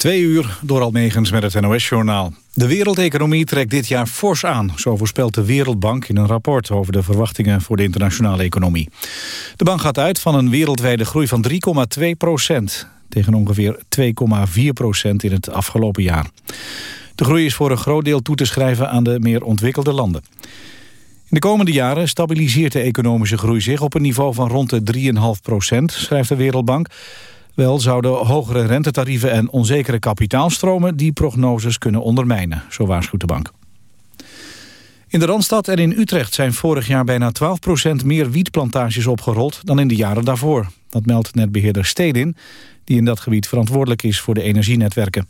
Twee uur door Almegens met het NOS-journaal. De wereldeconomie trekt dit jaar fors aan. Zo voorspelt de Wereldbank in een rapport over de verwachtingen voor de internationale economie. De bank gaat uit van een wereldwijde groei van 3,2 procent... tegen ongeveer 2,4 procent in het afgelopen jaar. De groei is voor een groot deel toe te schrijven aan de meer ontwikkelde landen. In de komende jaren stabiliseert de economische groei zich op een niveau van rond de 3,5 procent, schrijft de Wereldbank... Wel zouden hogere rentetarieven en onzekere kapitaalstromen die prognoses kunnen ondermijnen, zo waarschuwt de bank. In de Randstad en in Utrecht zijn vorig jaar bijna 12% meer wietplantages opgerold dan in de jaren daarvoor. Dat meldt netbeheerder Stedin, die in dat gebied verantwoordelijk is voor de energienetwerken.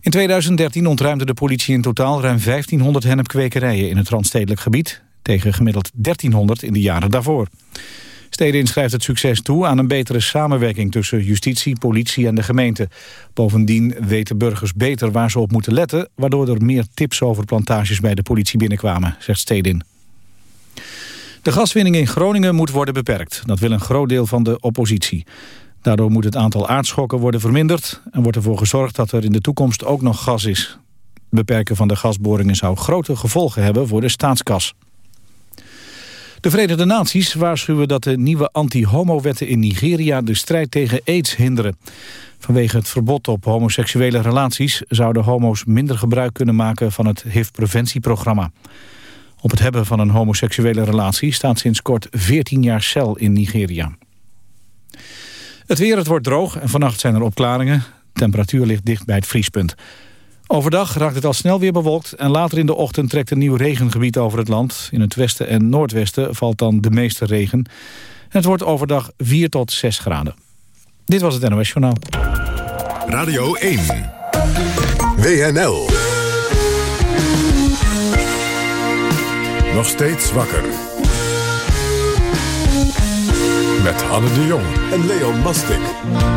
In 2013 ontruimde de politie in totaal ruim 1500 hennepkwekerijen in het Randstedelijk gebied, tegen gemiddeld 1300 in de jaren daarvoor. Stedin schrijft het succes toe aan een betere samenwerking tussen justitie, politie en de gemeente. Bovendien weten burgers beter waar ze op moeten letten, waardoor er meer tips over plantages bij de politie binnenkwamen, zegt Stedin. De gaswinning in Groningen moet worden beperkt. Dat wil een groot deel van de oppositie. Daardoor moet het aantal aardschokken worden verminderd... en wordt ervoor gezorgd dat er in de toekomst ook nog gas is. beperken van de gasboringen zou grote gevolgen hebben voor de staatskas. De Verenigde Naties waarschuwen dat de nieuwe anti-homo-wetten in Nigeria de strijd tegen aids hinderen. Vanwege het verbod op homoseksuele relaties zouden homo's minder gebruik kunnen maken van het HIV-preventieprogramma. Op het hebben van een homoseksuele relatie staat sinds kort 14 jaar cel in Nigeria. Het weer, het wordt droog en vannacht zijn er opklaringen. De temperatuur ligt dicht bij het vriespunt. Overdag raakt het al snel weer bewolkt en later in de ochtend trekt een nieuw regengebied over het land. In het westen en noordwesten valt dan de meeste regen. En het wordt overdag 4 tot 6 graden. Dit was het NOS Journaal. Radio 1. WNL. Nog steeds wakker. Met Anne de Jong en Leon Mastik.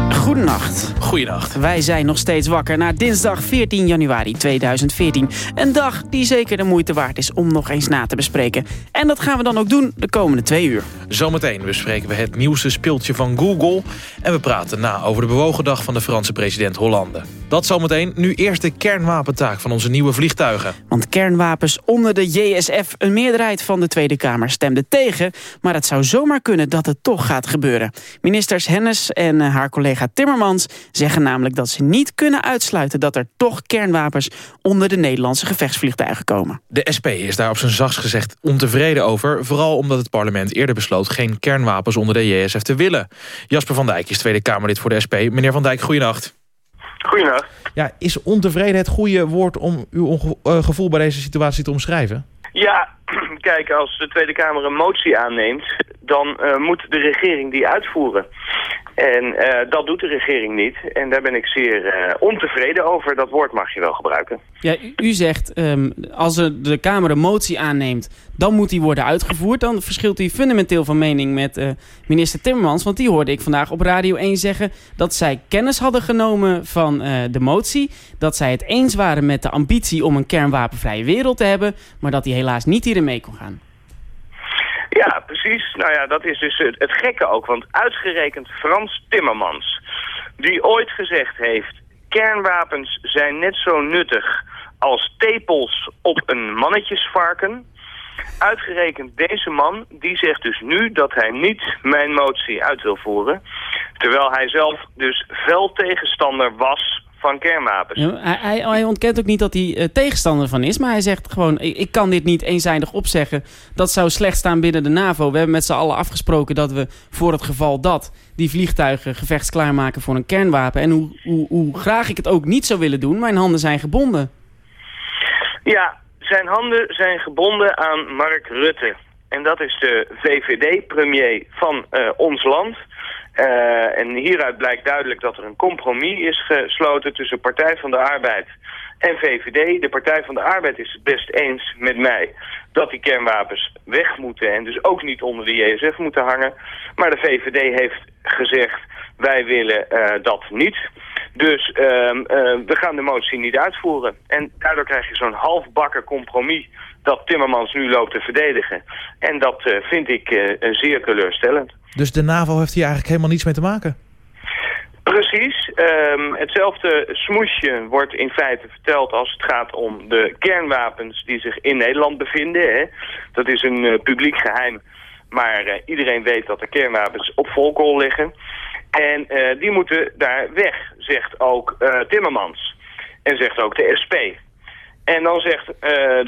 Goedenacht. Goedenacht. Wij zijn nog steeds wakker na dinsdag 14 januari 2014. Een dag die zeker de moeite waard is om nog eens na te bespreken. En dat gaan we dan ook doen de komende twee uur. Zometeen bespreken we het nieuwste speeltje van Google. En we praten na over de bewogen dag van de Franse president Hollande. Dat zometeen. Nu eerst de kernwapentaak van onze nieuwe vliegtuigen. Want kernwapens onder de JSF, een meerderheid van de Tweede Kamer stemde tegen. Maar het zou zomaar kunnen dat het toch gaat gebeuren. Ministers Hennis en eh, haar collega Timmermans zeggen namelijk dat ze niet kunnen uitsluiten... dat er toch kernwapens onder de Nederlandse gevechtsvliegtuigen komen. De SP is daar op zijn zachtst gezegd ontevreden over. Vooral omdat het parlement eerder besloot geen kernwapens onder de JSF te willen. Jasper van Dijk is Tweede Kamerlid voor de SP. Meneer van Dijk, goeienacht. Goeienacht. Ja, is ontevreden het goede woord om uw uh, gevoel bij deze situatie te omschrijven? Ja, kijk, als de Tweede Kamer een motie aanneemt, dan uh, moet de regering die uitvoeren. En uh, dat doet de regering niet. En daar ben ik zeer uh, ontevreden over. Dat woord mag je wel gebruiken. Ja, u, zegt, um, als de Kamer een motie aanneemt... dan moet die worden uitgevoerd. Dan verschilt u fundamenteel van mening met uh, minister Timmermans. Want die hoorde ik vandaag op Radio 1 zeggen... dat zij kennis hadden genomen van de motie. Dat zij het eens waren met de ambitie om een kernwapenvrije wereld te hebben. Maar dat hij helaas niet hierin mee kon gaan. Ja, precies. Nou ja, dat is dus het, gekke ook. Want uitgerekend Frans Timmermans, die ooit gezegd heeft... kernwapens zijn net zo nuttig als tepels op een mannetjesvarken... Uitgerekend deze man, die zegt dus nu dat hij niet mijn motie uit wil voeren. Terwijl hij zelf dus fel tegenstander was van kernwapens. Ja, hij, ontkent ook niet dat hij uh, tegenstander van is. Maar hij zegt gewoon, ik, ik, kan dit niet eenzijdig opzeggen. Dat zou slecht staan binnen de NAVO. We hebben met z'n allen afgesproken dat we voor het geval dat... die vliegtuigen gevechtsklaar maken voor een kernwapen. En hoe, hoe, hoe graag ik het ook niet zou willen doen, mijn handen zijn gebonden. Ja, zijn handen zijn gebonden aan Mark Rutte. En dat is de VVD-premier van uh, ons land... Uh, en hieruit blijkt duidelijk dat er een compromis is gesloten tussen Partij van de Arbeid en VVD. De Partij van de Arbeid is het best eens met mij dat die kernwapens weg moeten en dus ook niet onder de JSF moeten hangen. Maar de VVD heeft gezegd, wij willen uh, dat niet. Dus uh, uh, we gaan de motie niet uitvoeren. En daardoor krijg je zo'n halfbakken compromis dat Timmermans nu loopt te verdedigen. En dat vind ik zeer teleurstellend. Dus de NAVO heeft hier eigenlijk helemaal niets mee te maken? Precies. Um, hetzelfde smoesje wordt in feite verteld als het gaat om de kernwapens die zich in Nederland bevinden. Hè. Dat is een uh, publiek geheim, maar uh, iedereen weet dat er kernwapens op volkool liggen. En uh, die moeten daar weg, zegt ook Timmermans. En zegt ook de SP. En dan zegt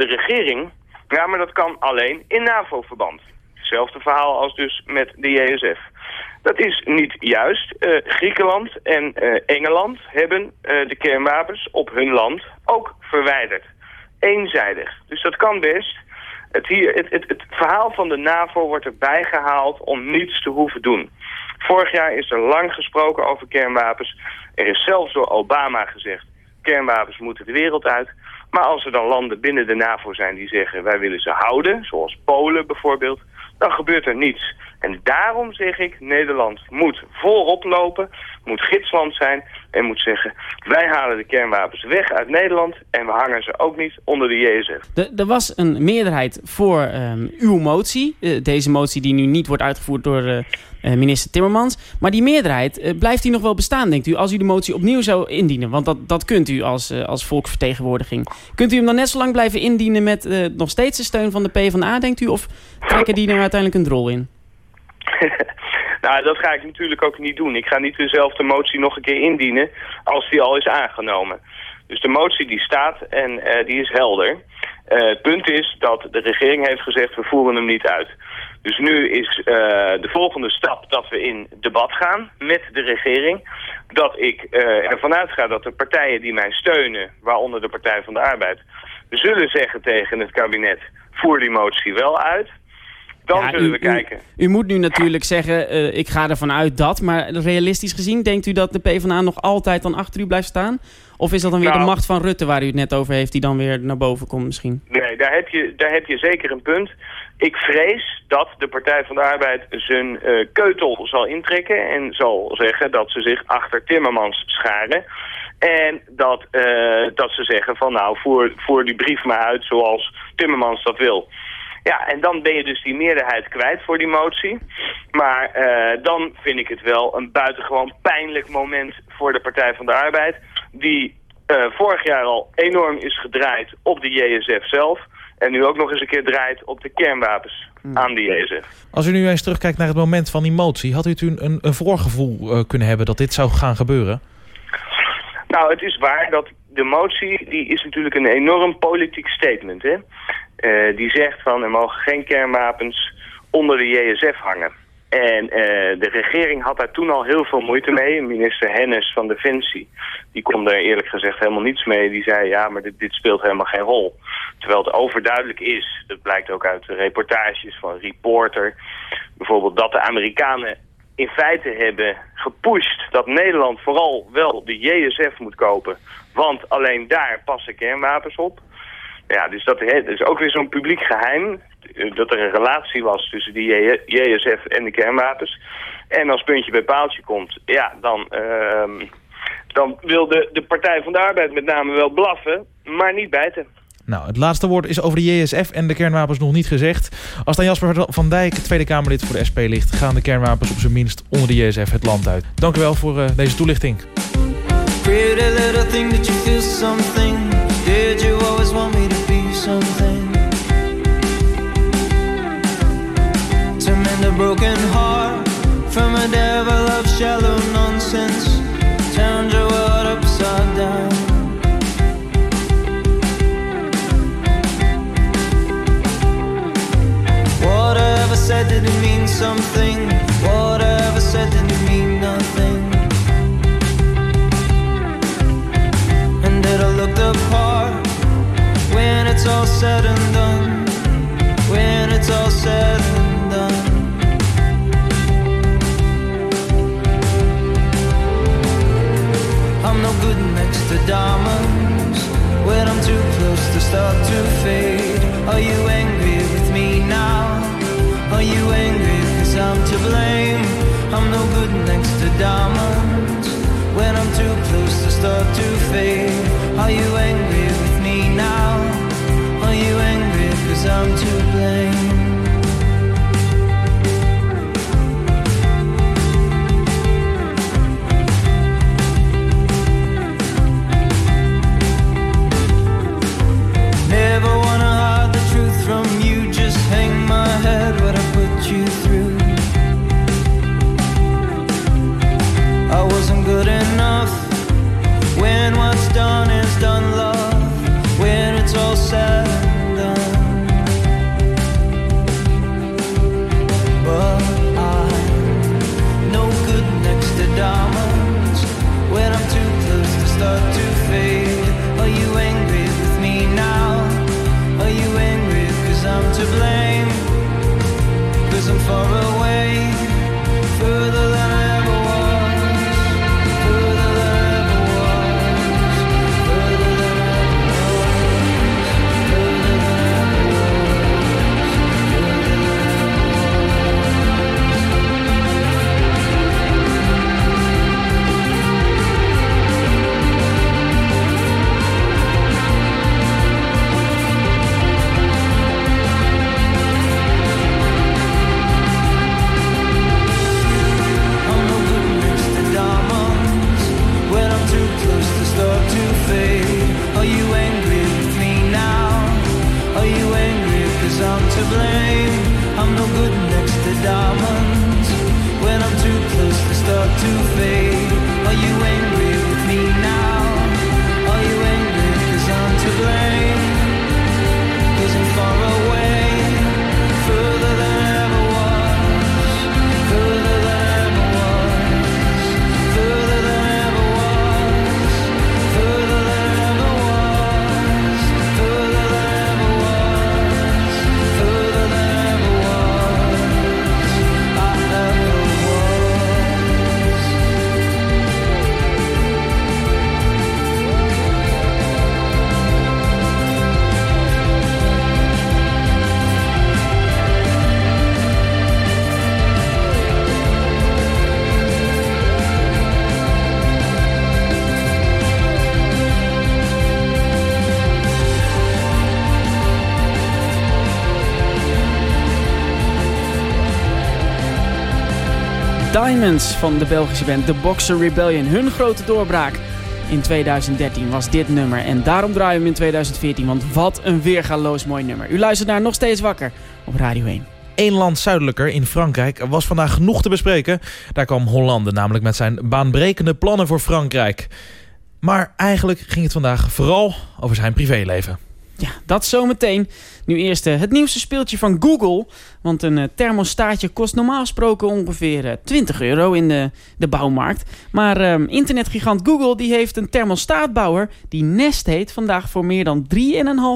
de regering, ja maar dat kan alleen in NAVO-verband. Hetzelfde verhaal als dus met de JSF. Dat is niet juist. Uh, Griekenland en uh, Engeland hebben uh, de kernwapens op hun land ook verwijderd. Eenzijdig. Dus dat kan best. Het, hier, het, het, het verhaal van de NAVO wordt erbij gehaald om niets te hoeven doen. Vorig jaar is er lang gesproken over kernwapens. Er is zelfs door Obama gezegd, kernwapens moeten de wereld uit. Maar als er dan landen binnen de NAVO zijn die zeggen, wij willen ze houden, zoals Polen bijvoorbeeld, dan gebeurt er niets. En daarom zeg ik, Nederland moet voorop lopen, moet gidsland zijn en moet zeggen... wij halen de kernwapens weg uit Nederland en we hangen ze ook niet onder de JSF. er was een meerderheid voor um, uw motie, uh, deze motie die nu niet wordt uitgevoerd door uh, uh, minister Timmermans. Maar die meerderheid, blijft die nog wel bestaan, denkt u, als u de motie opnieuw zou indienen? Want dat, dat kunt u als, als volksvertegenwoordiging. Kunt u hem dan net zo lang blijven indienen met nog steeds de steun van de PvdA, denkt u? Of trekken die er uiteindelijk een drol in? nou, dat ga ik natuurlijk ook niet doen. Ik ga niet dezelfde motie nog een keer indienen als die al is aangenomen. Dus de motie die staat en uh, die is helder. Uh, het punt is dat de regering heeft gezegd, we voeren hem niet uit. Dus nu is uh, de volgende stap dat we in debat gaan met de regering. Dat ik ervan uitga dat de partijen die mij steunen, waaronder de Partij van de Arbeid... zullen zeggen tegen het kabinet, voer die motie wel uit... Dan ja, zullen u, we kijken. U, u, moet nu natuurlijk zeggen, uh, ik ga ervan uit dat. Maar realistisch gezien, denkt u dat de PvdA nog altijd dan achter u blijft staan? Of is dat dan weer nou, de macht van Rutte waar u het net over heeft... die dan weer naar boven komt misschien? Nee, daar heb je, daar heb je zeker een punt. Ik vrees dat de Partij van de Arbeid zijn uh, keutel zal intrekken... en zal zeggen dat ze zich achter Timmermans scharen... En dat, uh, dat ze zeggen van nou, voer, voer die brief maar uit zoals Timmermans dat wil. Ja, en dan ben je dus die meerderheid kwijt voor die motie. Maar uh, dan vind ik het wel een buitengewoon pijnlijk moment voor de Partij van de Arbeid. Die uh, vorig jaar al enorm is gedraaid op de JSF zelf. En nu ook nog eens een keer draait op de kernwapens hmm. aan de JSF. Als u nu eens terugkijkt naar het moment van die motie... had u toen een, een voorgevoel uh, kunnen hebben dat dit zou gaan gebeuren? Nou, het is waar dat de motie die is natuurlijk een enorm politiek statement. Hè? Uh, die zegt van er mogen geen kernwapens onder de JSF hangen. En uh, de regering had daar toen al heel veel moeite mee. Minister Hennis van Defensie, die kon daar eerlijk gezegd helemaal niets mee. Die zei, ja, maar dit, dit speelt helemaal geen rol. Terwijl het overduidelijk is, dat blijkt ook uit de reportages van Reporter... bijvoorbeeld dat de Amerikanen in feite hebben gepusht dat Nederland vooral wel de JSF moet kopen. Want alleen daar passen kernwapens op. Ja, dus dat is ook weer zo'n publiek geheim. Dat er een relatie was tussen die JSF en de kernwapens. En als puntje bij paaltje komt, ja, dan, uh, dan wil de, de Partij van de Arbeid met name wel blaffen, maar niet bijten. Nou, het laatste woord is over de JSF en de kernwapens nog niet gezegd. Als dan Jasper van Dijk, Tweede Kamerlid voor de SP ligt... gaan de kernwapens op zijn minst onder de JSF het land uit. Dank u wel voor uh, deze toelichting. Broken heart from a devil of shallow nonsense. Turned your world upside down. Whatever said did it mean something? Whatever said did it mean nothing? And I look the part when it's all said and done? Van de Belgische band The Boxer Rebellion. Hun grote doorbraak in 2013 was dit nummer. En daarom draaien we hem in 2014, want wat een weergaloos mooi nummer. U luistert naar Nog Steeds Wakker op Radio 1. Eén land zuidelijker, in Frankrijk, was vandaag genoeg te bespreken. Daar kwam Hollande namelijk met zijn baanbrekende plannen voor Frankrijk. Maar eigenlijk ging het vandaag vooral over zijn privéleven. Ja, dat zometeen. Nu eerst uh, het nieuwste speeltje van Google. Want een uh, thermostaatje kost normaal gesproken ongeveer uh, 20 euro in de, de bouwmarkt. Maar ehm, internetgigant Google die heeft een thermostaatbouwer die Nest heet... vandaag voor meer dan 3,5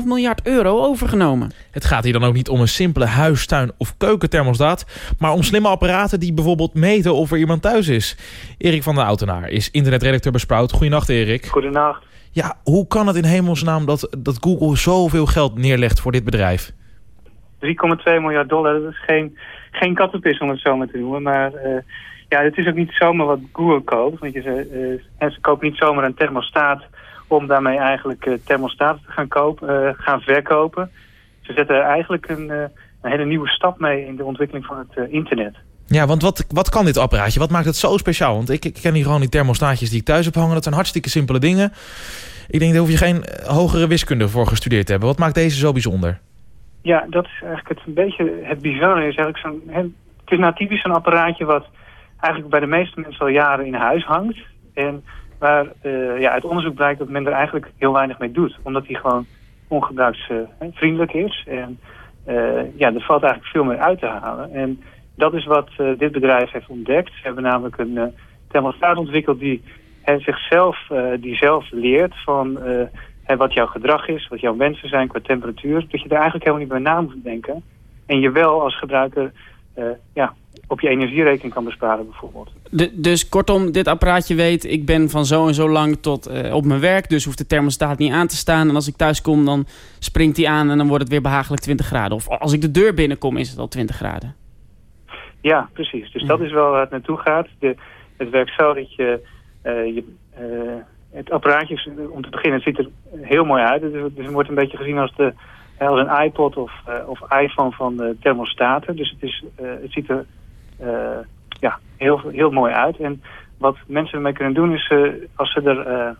miljard euro overgenomen. Het gaat hier dan ook niet om een simpele huistuin- of keukenthermostaat... maar om slimme apparaten die bijvoorbeeld meten of er iemand thuis is. Erik van der Outenaar is internetredacteur bij Sprout. Goedenacht Erik. Goedenacht. Ja, hoe kan het in hemelsnaam dat, dat Google zoveel geld neerlegt voor dit bedrijf? 3,2 miljard dollar, dat is geen, geen kattenpis om het zo maar te noemen. Maar uh, ja, het is ook niet zomaar wat Google koopt. Want je, uh, ze kopen niet zomaar een thermostaat om daarmee eigenlijk uh, thermostaten te gaan, kopen, gaan verkopen. Ze zetten eigenlijk een, een hele nieuwe stap mee in de ontwikkeling van het internet. Ja, want wat, wat kan dit apparaatje? Wat maakt het zo speciaal? Want ik, ik ken hier gewoon die thermostaatjes die ik thuis heb hangen. Dat zijn hartstikke simpele dingen. Ik denk, daar hoef je geen hogere wiskunde voor gestudeerd te hebben. Wat maakt deze zo bijzonder? Ja, dat is eigenlijk het, een beetje het bizarre. Is eigenlijk zo'n, het is nou typisch een apparaatje wat eigenlijk bij de meeste mensen al jaren in huis hangt. En waar uh, ja, uit onderzoek blijkt dat men er eigenlijk heel weinig mee doet. Omdat hij gewoon ongebruiksvriendelijk is. En ja, er valt eigenlijk veel meer uit te halen. En dat is wat uh, dit bedrijf heeft ontdekt. Ze hebben namelijk een uh, thermostaat ontwikkeld die zichzelf, die zelf leert van wat jouw gedrag is, wat jouw wensen zijn qua temperatuur. Dat je er eigenlijk helemaal niet bij na moet denken. En je wel als gebruiker ja, op je energierekening kan besparen bijvoorbeeld. Dus kortom, dit apparaatje weet, ik ben van zo en zo lang tot op mijn werk. Dus hoeft de thermostaat niet aan te staan. En als ik thuis kom, dan springt hij aan en dan wordt het weer behagelijk 20 graden. Of als ik de deur binnenkom, is het al 20 graden. Ja, precies. Dus dat is wel waar het naartoe gaat. De, het werkt zo dat je, uh, je uh, het apparaatje, om te beginnen, het ziet er heel mooi uit. Dus het wordt een beetje gezien als, de, als een iPod of, uh, of iPhone van de thermostaten. Dus het, is, het ziet er ja, heel, heel mooi uit. En wat mensen ermee kunnen doen is, als ze er,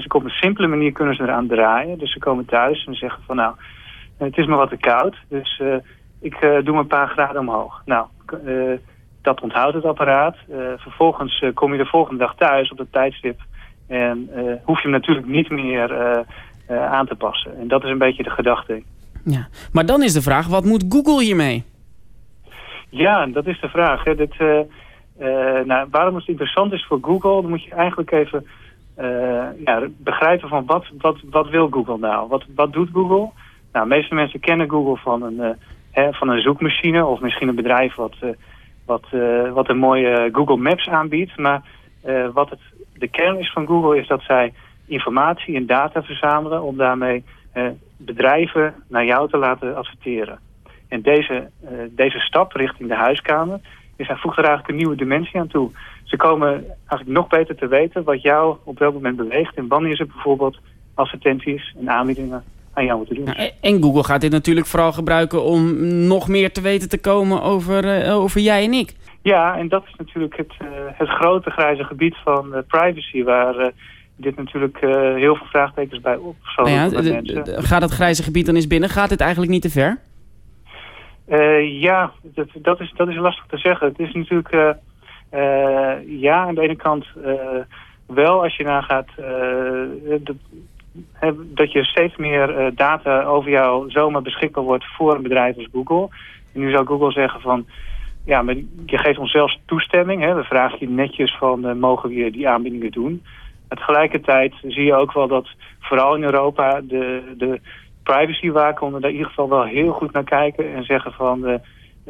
ze op een simpele manier kunnen ze eraan draaien. Dus ze komen thuis en zeggen van nou, het is me wat te koud. Dus ik doe me een paar graden omhoog. Nou, uh, dat onthoudt het apparaat. Uh, vervolgens kom je de volgende dag thuis op het tijdstip. En hoef je hem natuurlijk niet meer aan te passen. En dat is een beetje de gedachte. Ja. Maar dan is de vraag, wat moet Google hiermee? Ja, dat is de vraag. Hè. Dit, nou, waarom het interessant is voor Google, dan moet je eigenlijk even ja, begrijpen van wat, wat, wat wil Google nou? Wat, wat doet Google? Nou, de meeste mensen kennen Google van een hè, van een zoekmachine of misschien een bedrijf wat, uh, wat, uh, wat een mooie Google Maps aanbiedt. Maar uh, wat het, de kern is van Google is dat zij informatie en data verzamelen om daarmee bedrijven naar jou te laten adverteren. En deze, deze stap richting de huiskamer is, hij voegt er eigenlijk een nieuwe dimensie aan toe. Ze komen eigenlijk nog beter te weten wat jou op welk moment beweegt en wanneer ze bijvoorbeeld advertenties en aanbiedingen aan jou doen. Nou, en Google gaat dit natuurlijk vooral gebruiken om nog meer te weten te komen over, uh, over jij en ik. Ja, en dat is natuurlijk het, uh, het grote grijze gebied van uh, privacy... waar dit natuurlijk heel veel vraagtekens bij op. Nou ja, gaat het grijze gebied dan eens binnen? Gaat dit eigenlijk niet te ver? ja, dat, dat, is, dat is lastig te zeggen. Het is natuurlijk... ja, aan de ene kant wel als je nagaat... De, dat je steeds meer uh, data over jou zomaar beschikbaar wordt voor een bedrijf als Google. En nu zou Google zeggen van, ja, maar je geeft ons zelfs toestemming. We vragen je netjes van, uh, mogen we die aanbiedingen doen? Tegelijkertijd zie je ook wel dat vooral in Europa de, de privacywaakhonderd daar in ieder geval wel heel goed naar kijken. En zeggen van, uh,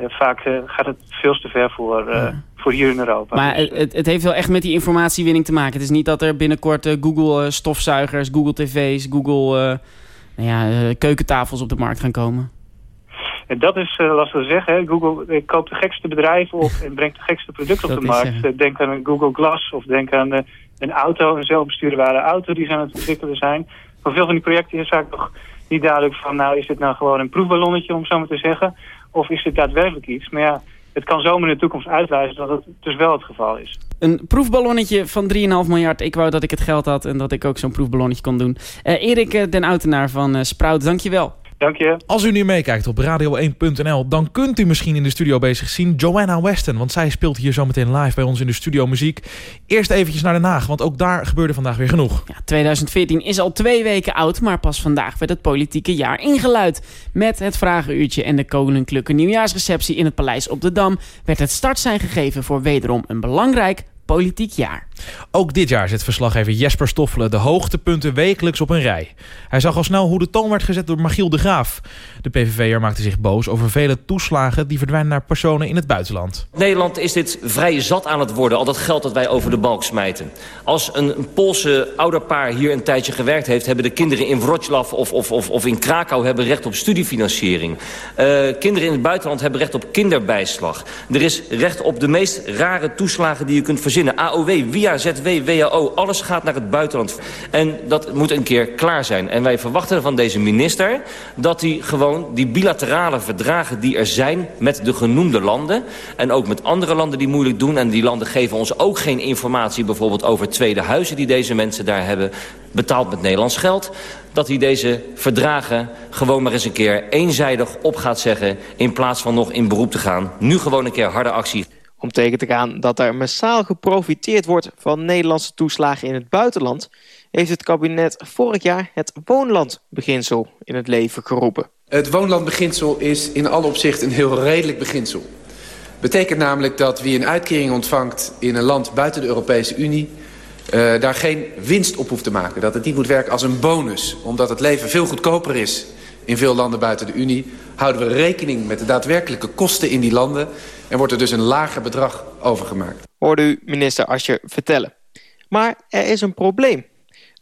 vaak gaat het veel te ver voor, voor hier in Europa. Maar het, het, heeft wel echt met die informatiewinning te maken. Het is niet dat er binnenkort uh, Google uh, stofzuigers, Google tv's, Google uh, nou ja, keukentafels op de markt gaan komen. En dat is lastig te zeggen. Hè. Google koopt de gekste bedrijven op en brengt de gekste producten op de markt. denk aan een Google Glass of denk aan een auto, een zelfbestuurbare auto die ze aan het ontwikkelen zijn. Voor veel van die projecten is vaak nog niet duidelijk van... nou is dit nou gewoon een proefballonnetje om zo maar te zeggen... of is dit daadwerkelijk iets. Maar ja, het kan zomaar in de toekomst uitwijzen dat het dus wel het geval is. Een proefballonnetje van 3,5 miljard. Ik wou dat ik het geld had en dat ik ook zo'n proefballonnetje kon doen. Uh, Erik den Outenaar van uh, Sprout, dankjewel. Dank je. Als u nu meekijkt op radio1.nl, dan kunt u misschien in de studio bezig zien Joanna Weston. Want zij speelt hier zometeen live bij ons in de studio muziek. Eerst eventjes naar Den Haag, want ook daar gebeurde vandaag weer genoeg. Ja, 2014 is al twee weken oud, maar pas vandaag werd het politieke jaar ingeluid. Met het vragenuurtje en de koninklijke nieuwjaarsreceptie in het Paleis op de Dam... werd het startsein gegeven voor wederom een belangrijk politiek jaar. Ook dit jaar zet verslaggever Jesper Stoffelen de hoogtepunten wekelijks op een rij. Hij zag al snel hoe de toon werd gezet door Magiel de Graaf. De PVV'er maakte zich boos over vele toeslagen die verdwijnen naar personen in het buitenland. Nederland is dit vrij zat aan het worden, al dat geld dat wij over de balk smijten. Als een, Poolse ouderpaar hier een tijdje gewerkt heeft... hebben de kinderen in Wroclaw of, of, of, of in Krakau hebben recht op studiefinanciering. Uh, kinderen in het buitenland hebben recht op kinderbijslag. Er is recht op de meest rare toeslagen die je kunt verzinnen. AOW, via ZW, WHO, alles gaat naar het buitenland. En dat moet een keer klaar zijn. En wij verwachten van deze minister dat hij gewoon die bilaterale verdragen die er zijn met de genoemde landen... en ook met andere landen die moeilijk doen... en die landen geven ons ook geen informatie bijvoorbeeld over tweede huizen die deze mensen daar hebben... betaald met Nederlands geld dat hij deze verdragen gewoon maar eens een keer eenzijdig op gaat zeggen... in plaats van nog in beroep te gaan. Nu gewoon een keer harde actie. Om tegen te gaan dat er massaal geprofiteerd wordt van Nederlandse toeslagen in het buitenland... heeft het kabinet vorig jaar het woonlandbeginsel in het leven geroepen. Het woonlandbeginsel is in alle opzichten een heel redelijk beginsel. Betekent namelijk dat wie een uitkering ontvangt in een land buiten de Europese Unie... Uh, daar geen winst op hoeft te maken. Dat het niet moet werken als een bonus. Omdat het leven veel goedkoper is in veel landen buiten de Unie... houden we rekening met de daadwerkelijke kosten in die landen... en wordt er dus een lager bedrag overgemaakt. Hoorde u minister Asje vertellen. Maar er is een probleem.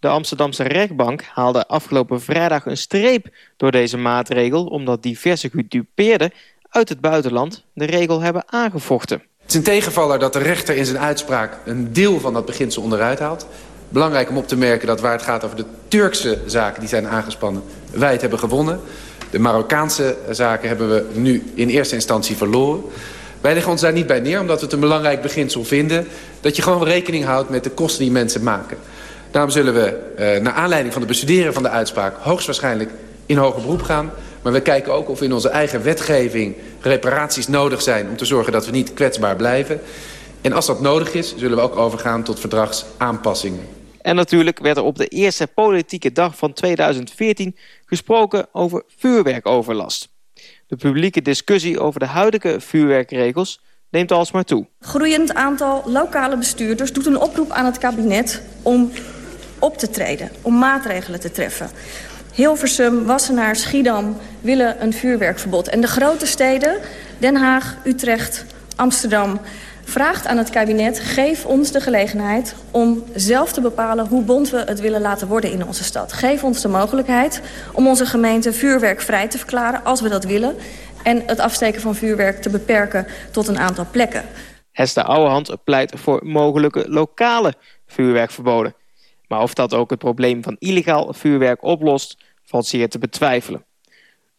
De Amsterdamse rechtbank haalde afgelopen vrijdag een streep door deze maatregel... omdat diverse gedupeerden uit het buitenland de regel hebben aangevochten. Het is een tegenvaller dat de rechter in zijn uitspraak een deel van dat beginsel onderuit haalt. Belangrijk om op te merken dat waar het gaat over de Turkse zaken die zijn aangespannen... wij het hebben gewonnen. De Marokkaanse zaken hebben we nu in eerste instantie verloren. Wij leggen ons daar niet bij neer, omdat we het een belangrijk beginsel vinden... dat je gewoon rekening houdt met de kosten die mensen maken. Daarom zullen we, uh, naar aanleiding van het bestuderen van de uitspraak... hoogstwaarschijnlijk in hoger beroep gaan. Maar we kijken ook of in onze eigen wetgeving reparaties nodig zijn... om te zorgen dat we niet kwetsbaar blijven. En als dat nodig is, zullen we ook overgaan tot verdragsaanpassingen. En natuurlijk werd er op de eerste politieke dag van 2014 gesproken over vuurwerkoverlast. De publieke discussie over de huidige vuurwerkregels neemt alsmaar toe. Groeiend aantal lokale bestuurders doet een oproep aan het kabinet om op te treden, om maatregelen te treffen. Hilversum, Wassenaar, Schiedam willen een vuurwerkverbod. En de grote steden, Den Haag, Utrecht, Amsterdam... vraagt aan het kabinet, geef ons de gelegenheid om zelf te bepalen... hoe bond we het willen laten worden in onze stad. Geef ons de mogelijkheid om onze gemeente vuurwerkvrij te verklaren... als we dat willen. En het afsteken van vuurwerk te beperken tot een aantal plekken. Hester Ouwehand pleit voor mogelijke lokale vuurwerkverboden. Maar of dat ook het probleem van illegaal vuurwerk oplost, valt zeer te betwijfelen.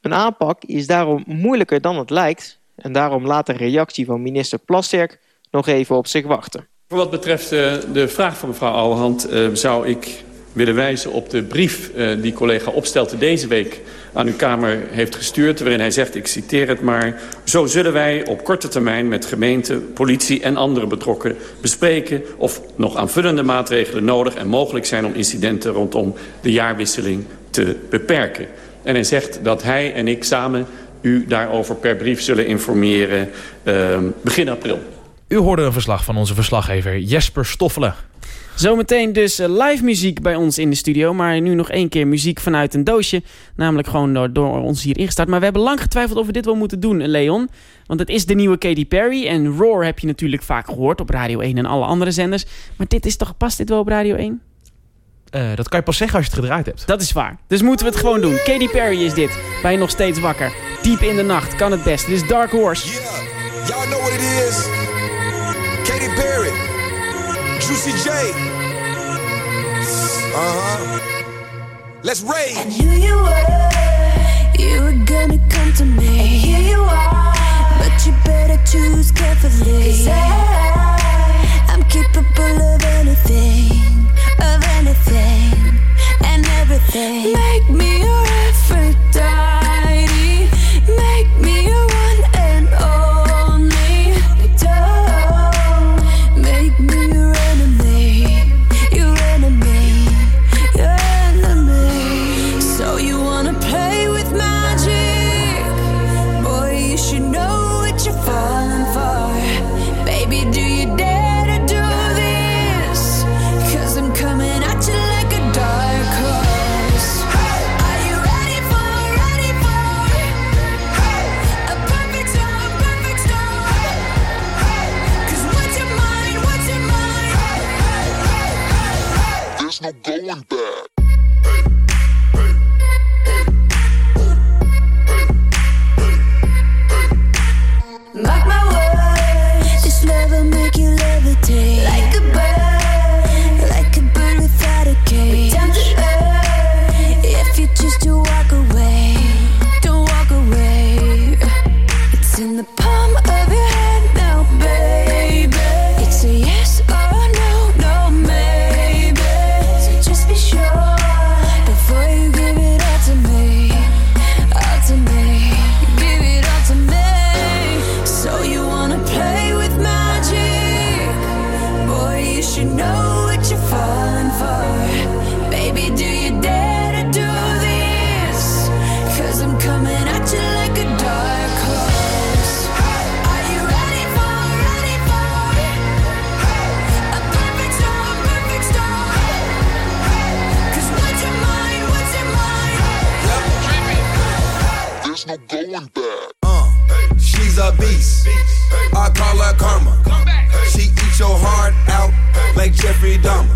Een aanpak is daarom moeilijker dan het lijkt... en daarom laat de reactie van minister Plasterk nog even op zich wachten. Voor wat betreft uh, de vraag van mevrouw Ouwehand... Uh, zou ik willen wijzen op de brief uh, die collega Opstelte deze week aan uw Kamer heeft gestuurd... waarin hij zegt, ik citeer het maar... zo zullen wij op korte termijn met gemeente, politie en andere betrokkenen bespreken... of nog aanvullende maatregelen nodig en mogelijk zijn om incidenten rondom de jaarwisseling te beperken. En hij zegt dat hij en ik samen u daarover per brief zullen informeren begin april. U hoorde een verslag van onze verslaggever Jesper Stoffelen. Zometeen dus uh, live muziek bij ons in de studio. Maar nu nog één keer muziek vanuit een doosje. Namelijk gewoon door, door ons hier ingestart. Maar we hebben lang getwijfeld of we dit wel moeten doen, Leon. Want het is de nieuwe Katy Perry. En Roar heb je natuurlijk vaak gehoord op Radio 1 en alle andere zenders. Maar dit is toch, past dit wel op Radio 1? Uh, dat kan je pas zeggen als je het gedraaid hebt. Dat is waar. Dus moeten we het gewoon doen. Katy Perry is dit. Bij nog steeds wakker. Diep in de nacht. Kan het best. Dit is Dark Horse. Yeah. Y'all know what it is. Katy Perry. Juicy J. Uh-huh. Let's rage. I knew you were. You were gonna come to me. And here you are. But you better choose carefully. Cause I, I'm capable of anything, of anything, beast. I call her karma. She eats your heart out like Jeffrey Dahmer.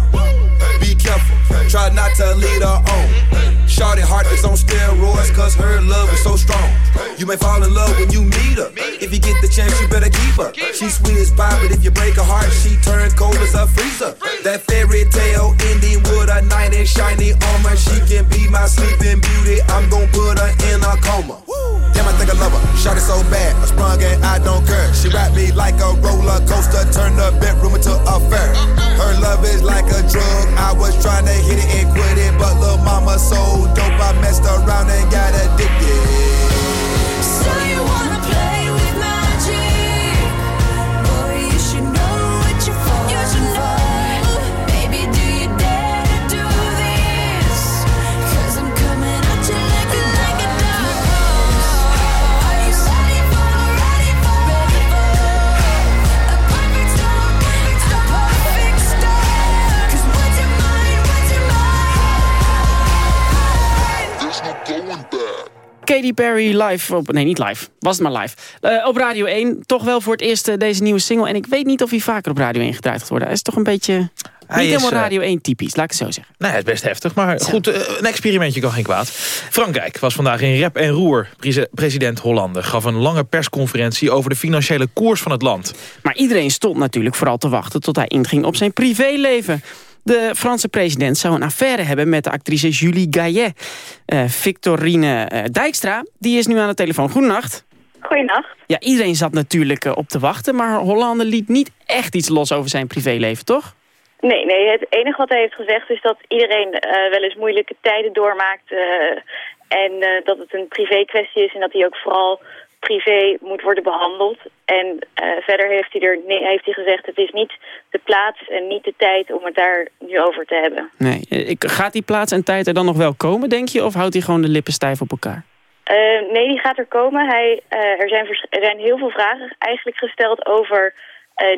Be careful, try not to lead her on. Shorty heart is on steroids, cause her love is so strong. You may fall in love when you meet her. If you get the chance, you better keep her. She's sweet as pie, but if you break her heart, she turns cold as a freezer. That fairy tale ending with a knight in shiny armor. She can be my sleeping beauty. I'm gonna put her in a coma. Damn, I think I love her. Shot it so bad, I sprung and I don't care. She wrapped me like a roller coaster, turned the bedroom into a fair. Her love is like a drug. I was trying to hit it and quit it, but little mama so dope, I messed around and got addicted. Katy Perry live op... Nee, niet live. Was het maar live. Eh, op Radio 1. Toch wel voor het eerst eh, deze nieuwe single. En ik weet niet of hij vaker op Radio 1 gedraaid gaat worden. Hij is toch een beetje... Hij niet is, helemaal eh, Radio 1 typisch, laat ik het zo zeggen. Nee, het is best heftig, maar goed, een experimentje kan geen kwaad. Frankrijk was vandaag in rep en roer. President Hollande gaf een lange persconferentie over de financiële koers van het land. Maar iedereen stond natuurlijk vooral te wachten tot hij inging op zijn privéleven. De Franse president zou een affaire hebben met de actrice Julie Gaillet. Eh, Victorine eh, Dijkstra, die is nu aan de telefoon. Goedenacht. Goedenacht. Ja, iedereen zat natuurlijk eh, op te wachten, maar Hollande liet niet echt iets los over zijn privéleven, toch? Nee, nee, het enige wat hij heeft gezegd is dat iedereen wel eens moeilijke tijden doormaakt. en dat het een privé kwestie is en dat hij ook vooral privé moet worden behandeld. En eh, verder heeft hij, er, nee, heeft hij gezegd het is niet de plaats en niet de tijd om het daar nu over te hebben. Nee. Eh, Ik, gaat die plaats en tijd er dan nog wel komen, denk je? Of houdt hij gewoon de lippen stijf op elkaar? Eh, nee, die gaat er komen. Hij, er, zijn er zijn heel veel vragen eigenlijk gesteld over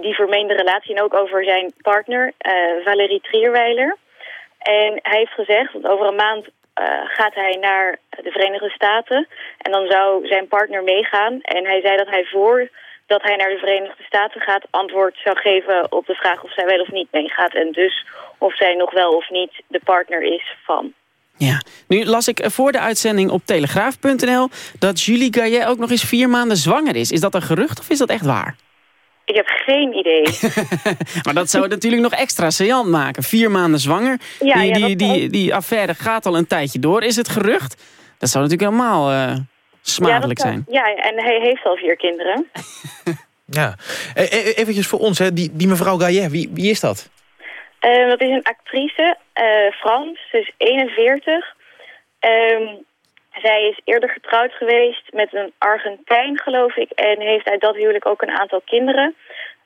die vermeende relatie... en ook over zijn partner, Valérie Trierweiler. En hij heeft gezegd, want over een maand gaat hij naar de Verenigde Staten... en dan zou zijn partner meegaan. En hij zei dat hij voor dat hij naar de Verenigde Staten gaat... antwoord zou geven op de vraag of zij wel of niet meegaat... en dus of zij nog wel of niet de partner is van... Ja. Nu las ik eh, voor de uitzending op telegraaf.nl... dat Julie Gaillet ook nog eens vier maanden zwanger is. Is dat een gerucht of is dat echt waar? Ik heb geen idee. Maar dat zou het natuurlijk nog extra saillant maken. Vier maanden zwanger. Ja, die, ja, die, dat die, die affaire gaat al een tijdje door. Is het gerucht? Dat zou natuurlijk helemaal... eh, smakelijk ja, dat zijn. Ja, en hij heeft al vier kinderen. Ja. E e- eventjes voor ons, hè. Die, die mevrouw Gaillet, wie, wie is dat? Eh, dat is een actrice, eh, Frans, ze is 41. Ehm, zij is eerder getrouwd geweest met een Argentijn, geloof ik. En heeft uit dat huwelijk ook een aantal kinderen.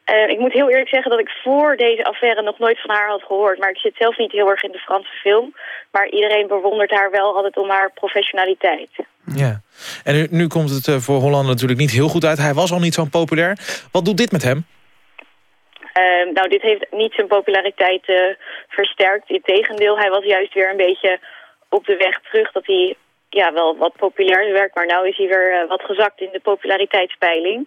Eh, ik moet heel eerlijk zeggen dat ik voor deze affaire nog nooit van haar had gehoord. Maar ik zit zelf niet heel erg in de Franse film. Maar iedereen bewondert haar wel altijd om haar professionaliteit. Ja. En nu, nu komt het eh, voor Holland natuurlijk niet heel goed uit. Hij was al niet zo populair. Wat doet dit met hem? Ehm, nou, dit heeft niet zijn populariteit eh, versterkt. Integendeel, hij was juist weer een beetje op de weg terug dat hij ja, wel wat populairder werd. Maar nu is hij weer eh, wat gezakt in de populariteitspeiling.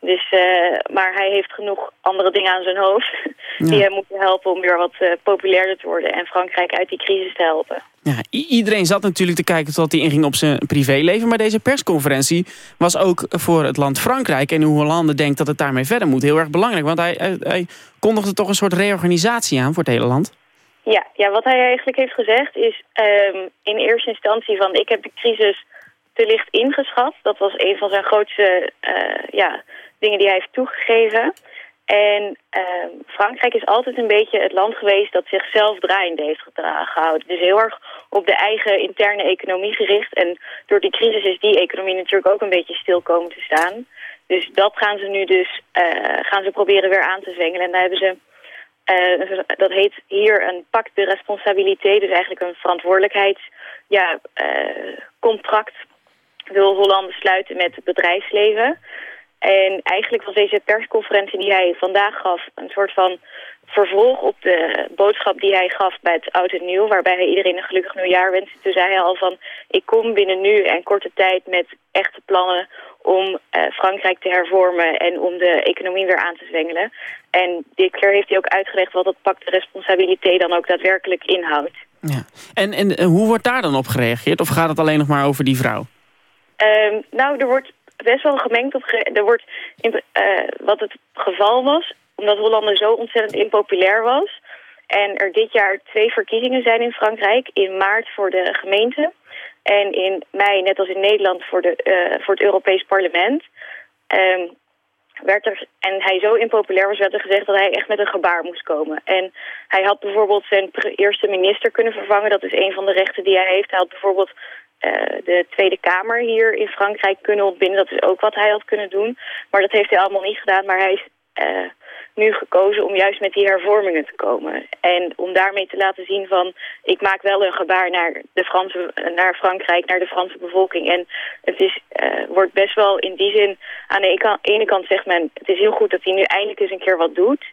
Dus, eh, maar hij heeft genoeg andere dingen aan zijn hoofd die hem moeten helpen om weer wat eh, populairder te worden. En Frankrijk uit die crisis te helpen. Ja, iedereen zat natuurlijk te kijken tot hij inging op zijn privéleven. Maar deze persconferentie was ook voor het land Frankrijk... en hoe Hollande denkt dat het daarmee verder moet. Heel erg belangrijk, want hij, hij, hij kondigde toch een soort reorganisatie aan voor het hele land. Ja, ja, wat hij eigenlijk heeft gezegd is ehm, in eerste instantie van ik heb de crisis te licht ingeschat. Dat was een van zijn grootste eh, ja, dingen die hij heeft toegegeven. En ehm, Frankrijk is altijd een beetje het land geweest dat zichzelf draaiende heeft gehouden. Dus heel erg op de eigen interne economie gericht. En door die crisis is die economie natuurlijk ook een beetje stil komen te staan. Dus dat gaan ze nu dus eh, gaan ze proberen weer aan te zwengelen. En daar hebben ze eh, dat heet hier een pact de responsabilité, dus eigenlijk een verantwoordelijkheids ja, contract wil Hollande sluiten met het bedrijfsleven. En eigenlijk was deze persconferentie die hij vandaag gaf een soort van vervolg op de boodschap die hij gaf bij het Oud en Nieuw, waarbij hij iedereen een gelukkig nieuwjaar wenste. Toen zei hij al van, ik kom binnen nu en korte tijd met echte plannen om eh, Frankrijk te hervormen en om de economie weer aan te zwengelen. En dit keer heeft hij ook uitgelegd wat het pact de responsabiliteit dan ook daadwerkelijk inhoudt. Ja. En, en hoe wordt daar dan op gereageerd? Of gaat het alleen nog maar over die vrouw? Ehm, nou, er wordt best wel gemengd op... er wordt in, eh, wat het geval was, omdat Hollande zo ontzettend impopulair was... en er dit jaar twee verkiezingen zijn in Frankrijk... in maart voor de gemeente en in mei, net als in Nederland, voor, de, eh, voor het Europees Parlement... Ehm, werd er, en hij zo impopulair was, werd er gezegd dat hij echt met een gebaar moest komen. En hij had bijvoorbeeld zijn eerste minister kunnen vervangen. Dat is een van de rechten die hij heeft. Hij had bijvoorbeeld de Tweede Kamer hier in Frankrijk kunnen ontbinden. Dat is ook wat hij had kunnen doen. Maar dat heeft hij allemaal niet gedaan. Maar hij is eh, nu gekozen om juist met die hervormingen te komen. En om daarmee te laten zien van... ik maak wel een gebaar naar, de Franse, naar Frankrijk, naar de Franse bevolking. En het is, eh, wordt best wel in die zin... aan de ene kant zegt men... het is heel goed dat hij nu eindelijk eens een keer wat doet...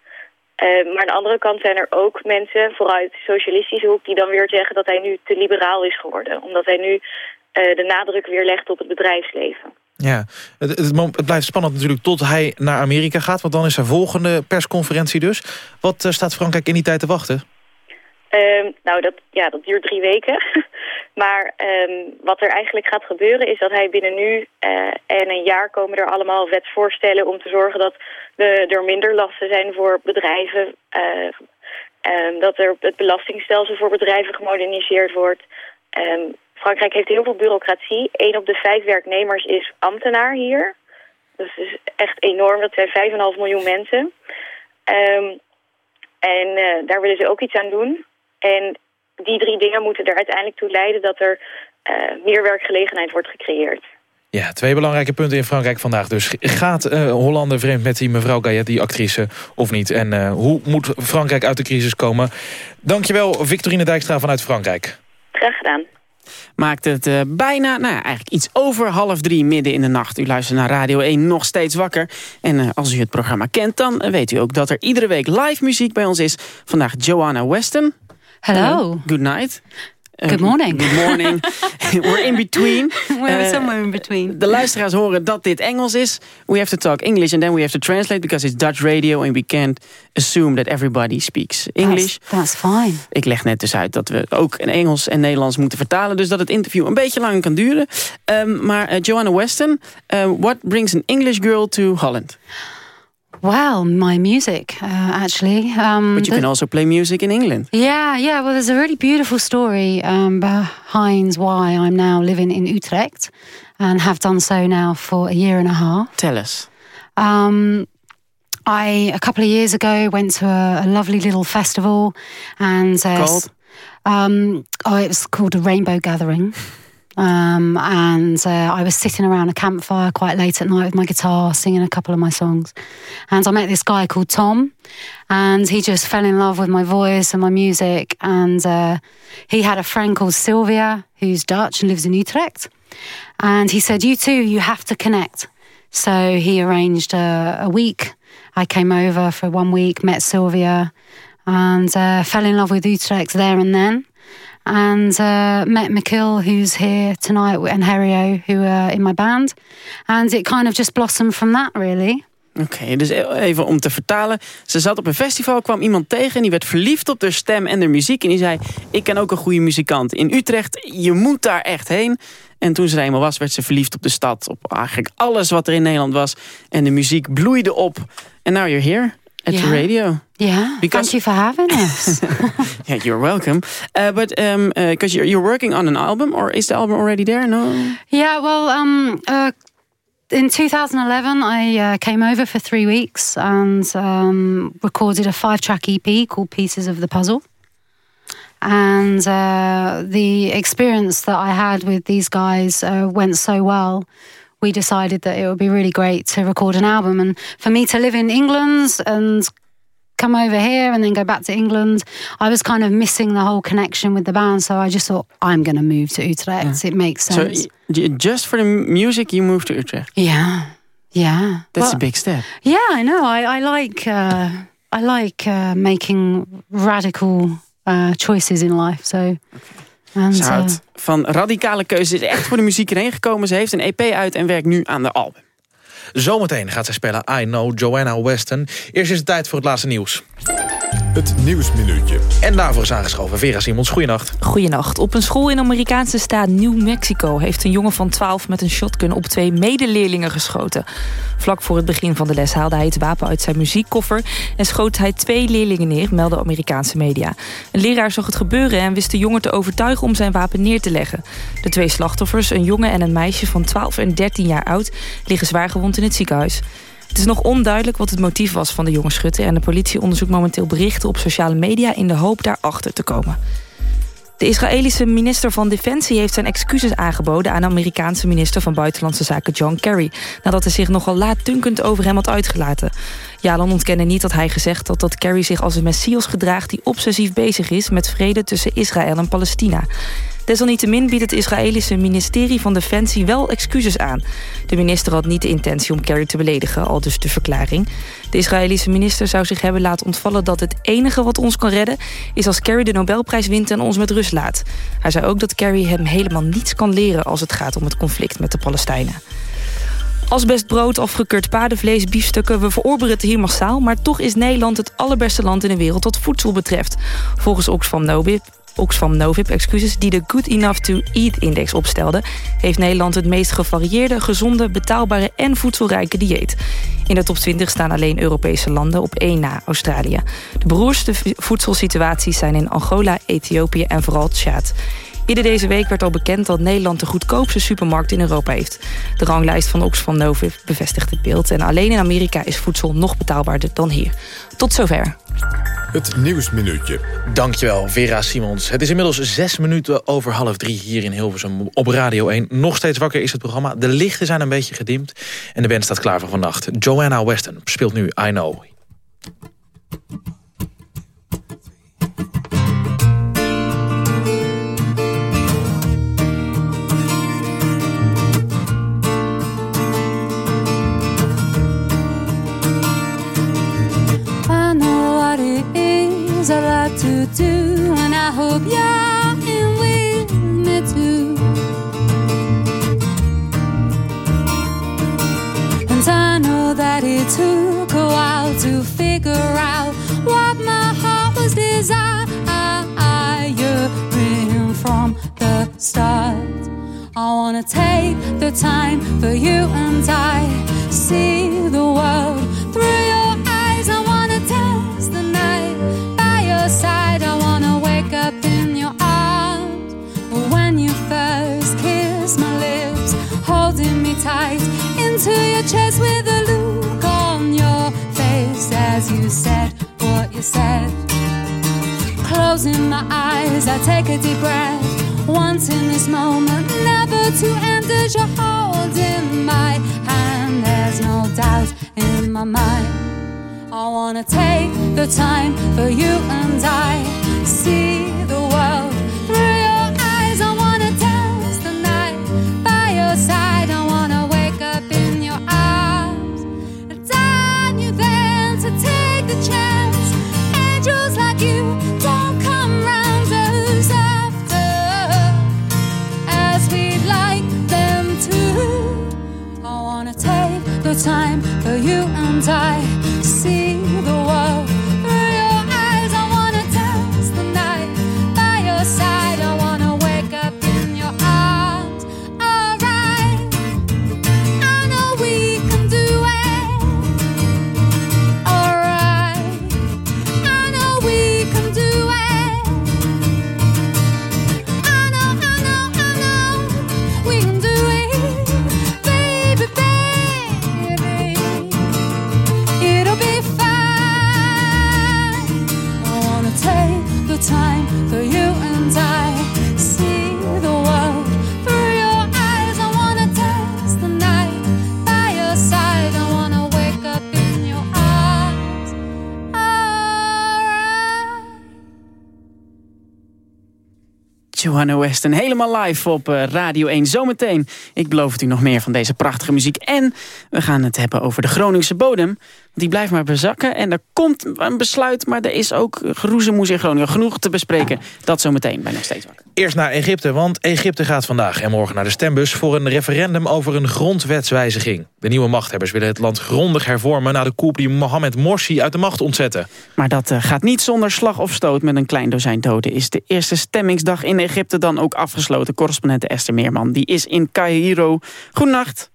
Eh, maar aan de andere kant zijn er ook mensen, vooral uit de socialistische hoek... die dan weer zeggen dat hij nu te liberaal is geworden. Omdat hij nu eh, de nadruk weer legt op het bedrijfsleven. Ja, het, het blijft spannend natuurlijk tot hij naar Amerika gaat. Want dan is zijn volgende persconferentie dus. Wat eh, staat Frankrijk in die tijd te wachten? Ehm, nou, dat, ja, dat duurt drie weken. maar ehm, wat er eigenlijk gaat gebeuren is dat hij binnen nu eh, en een jaar komen er allemaal wetsvoorstellen om te zorgen dat er minder lasten zijn voor bedrijven. eh, ehm, dat er het belastingstelsel voor bedrijven gemoderniseerd wordt. Ehm, Frankrijk heeft heel veel bureaucratie. Eén op de vijf werknemers is ambtenaar hier. Dat is echt enorm. Dat zijn 5,5 miljoen mensen. En eh, daar willen ze ook iets aan doen. En die drie dingen moeten er uiteindelijk toe leiden dat er eh, meer werkgelegenheid wordt gecreëerd. Ja, twee belangrijke punten in Frankrijk vandaag dus. Gaat eh, Hollande vreemd met die mevrouw Gayet, die actrice, of niet? En eh, hoe moet Frankrijk uit de crisis komen? Dankjewel, Victorine Dijkstra vanuit Frankrijk. Graag gedaan. Maakt het eh, bijna, nou ja, eigenlijk iets over half drie midden in de nacht. U luistert naar Radio 1 nog steeds wakker. En als u het programma kent, dan weet u ook dat er iedere week live muziek bij ons is. Vandaag Joanna Weston. Hello. good night. Eh, Good morning. Good morning. We're in between. We're Eh, somewhere in between. De luisteraars horen dat dit Engels is. We have to talk English and then we have to translate because it's Dutch radio and we can't assume that everybody speaks English. That's, that's fine. Ik leg net dus uit dat we ook in Engels en Nederlands moeten vertalen. Dus dat het interview een beetje lang kan duren. Um, maar uh, Joanna Weston, uh, what brings an English girl to Holland? Well, my music, uh, actually. Um, But you can also play music in England. Yeah, yeah. Well, there's a really beautiful story um, behind why I'm now living in Utrecht and have done so now for a year and a half. Tell us. Um, I, a couple of years ago, went to a, a lovely little festival and. Uh, Called? Um, oh, it was called a Rainbow Gathering. Um, and uh, I was sitting around a campfire quite late at night with my guitar, singing a couple of my songs. And I met this guy called Tom, and he just fell in love with my voice and my music. And uh, he had a friend called Sylvia, who's Dutch and lives in Utrecht. And he said, You two, you have to connect. So he arranged a, a week. I came over for one week, met Sylvia, and uh, fell in love with Utrecht there and then. And uh, met Mikil, who's here tonight, and Herio, who are in my band. And it kind of just blossomed from that, really. Oké, dus even om te vertalen. Ze zat op een festival, kwam iemand tegen... en die werd verliefd op haar stem en de muziek. En die zei, ik ken ook een goede muzikant. In Utrecht, je moet daar echt heen. En toen ze er eenmaal was, werd ze verliefd op de stad. Op eigenlijk alles wat er in Nederland was. En de muziek bloeide op. En now you're here at the radio. Yeah, Because- thank you for having us. Yeah, you're welcome. Uh, but um, uh, because you're, you're working on an album, or is the album already there? No. Yeah, well, um, uh, in 2011, I uh, came over for three weeks and um, recorded a five track EP called Pieces of the Puzzle. And uh, the experience that I had with these guys uh, went so well. We decided that it would be really great to record an album. And for me to live in England and come over here and then go back to England, I was kind of missing the whole connection with the band. So I just thought, I'm going to move to Utrecht. It makes sense. y- just for the music, you moved to Utrecht. Yeah, yeah. That's Well, a big step. Yeah, I know. I, I like uh, I like uh, making radical uh, choices in life. So, and Ze houdt van radicale keuzes. Is echt voor de muziek erheen gekomen. Ze heeft een EP uit en werkt nu aan de album. Zometeen gaat zij spelen I Know, Joanna Weston. Eerst is het tijd voor het laatste nieuws. Het Nieuwsminuutje. En daarvoor is aangeschoven Vera Simons. Goeienacht. Goedenacht. Op een school in de Amerikaanse staat New Mexico... heeft een jongen van 12 met een shotgun op twee medeleerlingen geschoten. Vlak voor het begin van de les haalde hij het wapen uit zijn muziekkoffer... en schoot hij twee leerlingen neer, melden Amerikaanse media. Een leraar zag het gebeuren en wist de jongen te overtuigen... om zijn wapen neer te leggen. De twee slachtoffers, een jongen en een meisje van 12 en 13 jaar oud... liggen zwaargewond in het ziekenhuis. Het is nog onduidelijk wat het motief was van de jonge schutter... en de politie onderzoekt momenteel berichten op sociale media... in de hoop daarachter te komen. De Israëlische minister van Defensie heeft zijn excuses aangeboden... aan de Amerikaanse minister van Buitenlandse Zaken John Kerry... nadat hij zich nogal laatdunkend over hem had uitgelaten. Jalan ontkende niet dat hij gezegd had dat Kerry zich als een messias gedraagt... die obsessief bezig is met vrede tussen Israël en Palestina. Desalniettemin biedt het Israëlische ministerie van Defensie wel excuses aan. De minister had niet de intentie om Kerry te beledigen, al dus de verklaring. De Israëlische minister zou zich hebben laten ontvallen dat het enige wat ons kan redden... is als Kerry de Nobelprijs wint en ons met rust laat. Hij zei ook dat Kerry hem helemaal niets kan leren als het gaat om het conflict met de Palestijnen. Asbestbrood, afgekeurd paardenvlees, biefstukken. We verorberen het hier massaal, maar toch is Nederland het allerbeste land in de wereld wat voedsel betreft. Volgens Oxfam Novib, Oxfam Novib excuses, die de Good Enough to Eat-index opstelde... heeft Nederland het meest gevarieerde, gezonde, betaalbare en voedselrijke dieet. In de top 20 staan alleen Europese landen, op één na Australië. De beroerdste voedselsituaties zijn in Angola, Ethiopië en vooral Tjaad. Eerder deze week werd al bekend dat Nederland de goedkoopste supermarkt in Europa heeft. De ranglijst van Oxfam Novib bevestigt het beeld. En alleen in Amerika is voedsel nog betaalbaarder dan hier. Tot zover. Het Nieuwsminuutje. Dankjewel, Vera Simons. Het is inmiddels zes minuten over half drie hier in Hilversum op Radio 1. Nog steeds wakker is het programma. De lichten zijn een beetje gedimd en de band staat klaar voor vannacht. Joanna Weston speelt nu I Know. Is I like to do, and I hope you're in with me too. And I know that it took a while to figure out what my heart was desiring from the start. I wanna take the time for you and I see the world through your side, I wanna wake up in your arms. But when you first kiss my lips, holding me tight into your chest with a look on your face as you said what you said. Closing my eyes, I take a deep breath. Once in this moment, never to end as you're holding my hand. There's no doubt in my mind. I wanna take the time for you and I. See Johanna Weston, helemaal live op eh, Radio 1. Zometeen, ik beloof het u nog meer van deze prachtige muziek. En we gaan het hebben over de Groningse bodem. Die blijft maar bezakken. En er komt een besluit, maar er is ook geroezemoes in Groningen. Genoeg te bespreken. Dat zometeen bij Nog Steeds Wakker. Eerst naar Egypte, want Egypte gaat vandaag en morgen naar de stembus... voor een referendum over een grondwetswijziging. De nieuwe machthebbers willen het land grondig hervormen... na de coup die Mohamed Morsi uit de macht ontzette. Maar dat eh, gaat niet zonder slag of stoot met een klein dozijn doden. Is de eerste stemmingsdag in Egypte dan ook afgesloten? Correspondent Esther Meerman, die is in Cairo. Goedenacht.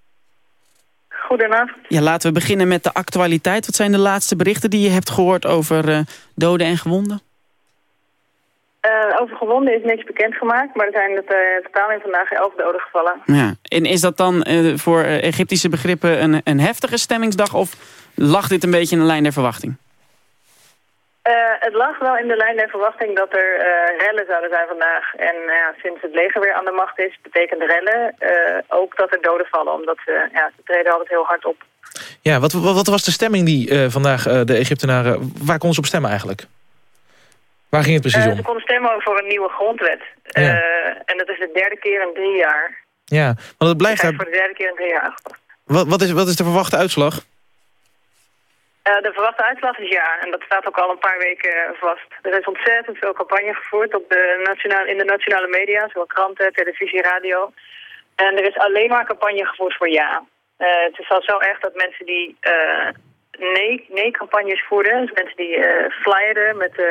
Ja, laten we beginnen met de actualiteit. Wat zijn de laatste berichten die je hebt gehoord over eh, doden en gewonden? Eh, over gewonden is niks bekendgemaakt, maar er zijn het, uh, totaal in vandaag elf doden gevallen. Ja. En is dat dan eh, voor eh, Egyptische begrippen een, een heftige stemmingsdag of lag dit een beetje in de lijn der verwachting? Eh, het lag wel in de lijn der verwachting dat er eh, rellen zouden zijn vandaag. En nou ja, sinds het leger weer aan de macht is, betekent rellen eh, ook dat er doden vallen. Omdat ze, ja, ze treden altijd heel hard op. Ja, wat, wat, wat was de stemming die vandaag de Egyptenaren... waar konden ze op stemmen eigenlijk? Waar ging het precies om? ze konden stemmen voor een nieuwe grondwet. Ja. En dat is de derde keer in drie jaar. Ja, want het blijft daar... is voor de derde keer in drie jaar. Wat, wat, is, wat is de verwachte uitslag? Eh, de verwachte uitslag is ja, en dat staat ook al een paar weken vast. Er is ontzettend veel campagne gevoerd op de nationale, in de nationale media, zowel kranten, televisie, radio. En er is alleen maar campagne gevoerd voor ja. Eh, het is al zo erg dat mensen die eh, nee- nee-campagnes voerden, dus mensen die flyerden met,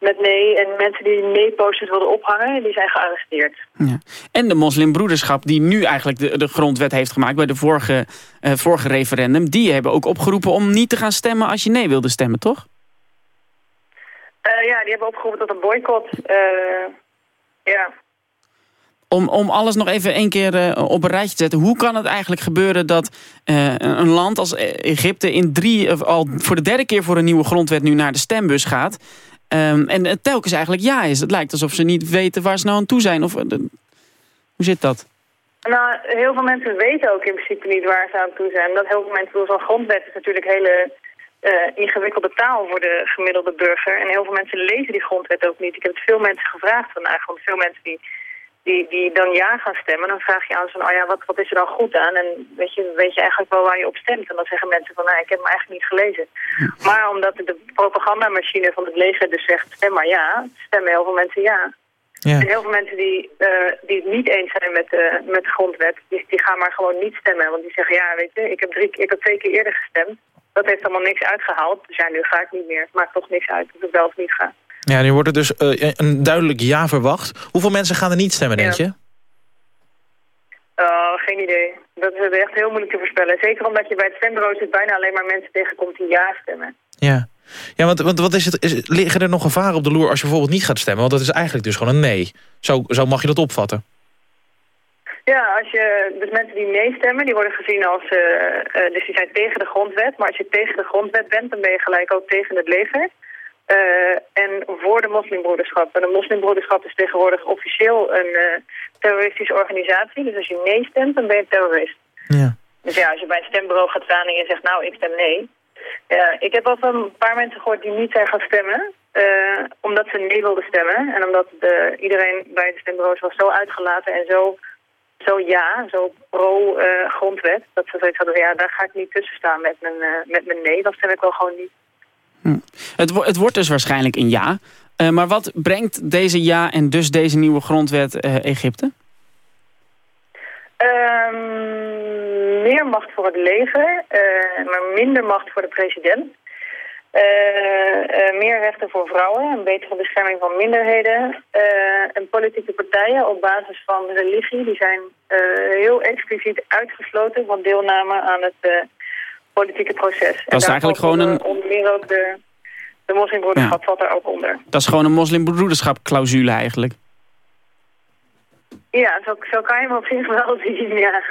met nee en mensen die nee-posters wilden ophangen, die zijn gearresteerd. Ja. En de moslimbroederschap die nu eigenlijk de, de grondwet heeft gemaakt... bij de vorige, eh, vorige referendum... die hebben ook opgeroepen om niet te gaan stemmen als je nee wilde stemmen, toch? Eh, ja, die hebben opgeroepen tot een boycott. Eh, ja. Om, om alles nog even één keer op een rijtje te zetten. Hoe kan het eigenlijk gebeuren dat een land als Egypte... In drie, of al voor de derde keer voor een nieuwe grondwet nu naar de stembus gaat... Ehm, en het telkens eigenlijk ja is. Het lijkt alsof ze niet weten waar ze nou aan toe zijn. Of, eh, hoe zit dat? Nou, heel veel mensen weten ook in principe niet waar ze aan toe zijn. Dat heel veel mensen, zo'n grondwet is natuurlijk hele eh, ingewikkelde taal voor de gemiddelde burger. En heel veel mensen lezen die grondwet ook niet. Ik heb het veel mensen gevraagd vandaag, want veel mensen die, die, die dan ja gaan stemmen. Dan vraag je aan ze van, oh ja, wat, wat is er dan goed aan? En weet je, weet je eigenlijk wel waar je op stemt? En dan zeggen mensen van, nou, ik heb hem eigenlijk niet gelezen. Maar omdat de propagandamachine van het leger dus zegt, stem maar ja, stemmen heel veel mensen ja. Ja. En heel veel mensen die, eh, die het niet eens zijn met, eh, met de grondwet, die, die gaan maar gewoon niet stemmen. Want die zeggen, ja, weet je, ik heb, drie, ik heb twee keer eerder gestemd. Dat heeft allemaal niks uitgehaald. Dus ja, nu ga ik niet meer. Het maakt toch niks uit of ik wel of niet ga. Ja, nu wordt er dus eh, een duidelijk ja verwacht. Hoeveel mensen gaan er niet stemmen, denk je? Oh, geen idee. Dat is echt heel moeilijk te voorspellen. Zeker omdat je bij het stembureau zit bijna alleen maar mensen tegenkomt die ja stemmen. Ja, ja want, want wat is het, is, liggen er nog gevaren op de loer als je bijvoorbeeld niet gaat stemmen? Want dat is eigenlijk dus gewoon een nee. Zo, zo mag je dat opvatten. Ja, als je, dus mensen die nee stemmen, die worden gezien als, eh, dus die zijn tegen de grondwet. Maar als je tegen de grondwet bent, dan ben je gelijk ook tegen het leger. Eh, en voor de moslimbroederschap. En de moslimbroederschap is tegenwoordig officieel een eh, terroristische organisatie. Dus als je nee stemt, dan ben je terrorist. Ja. Dus ja, als je bij een stembureau gaat staan en je zegt, nou, ik stem nee. Ja, ik heb al van een paar mensen gehoord die niet zijn gaan stemmen. eh, omdat ze nee wilden stemmen. En omdat de, iedereen bij de stembureaus was zo uitgelaten en zo, zo ja, zo pro-grondwet. dat ze zoiets hadden van, ja, daar ga ik niet tussen staan met mijn, met mijn nee. Dan stem ik wel gewoon niet. Het, wo- het wordt dus waarschijnlijk een ja. Eh, maar wat brengt deze ja en dus deze nieuwe grondwet eh, Egypte? Ehm, meer macht voor het leger, eh, maar minder macht voor de president. Eh, eh, meer rechten voor vrouwen, een betere bescherming van minderheden. eh, en politieke partijen op basis van religie, die zijn eh, heel expliciet uitgesloten van deelname aan het eh, politieke proces. En is eigenlijk gewoon onder- Onder meer ook de, de moslimbroederschap valt daar ook onder. Dat is gewoon een moslimbroederschap clausule eigenlijk. Ja, zo, zo kan je hem op zich wel zien, ja.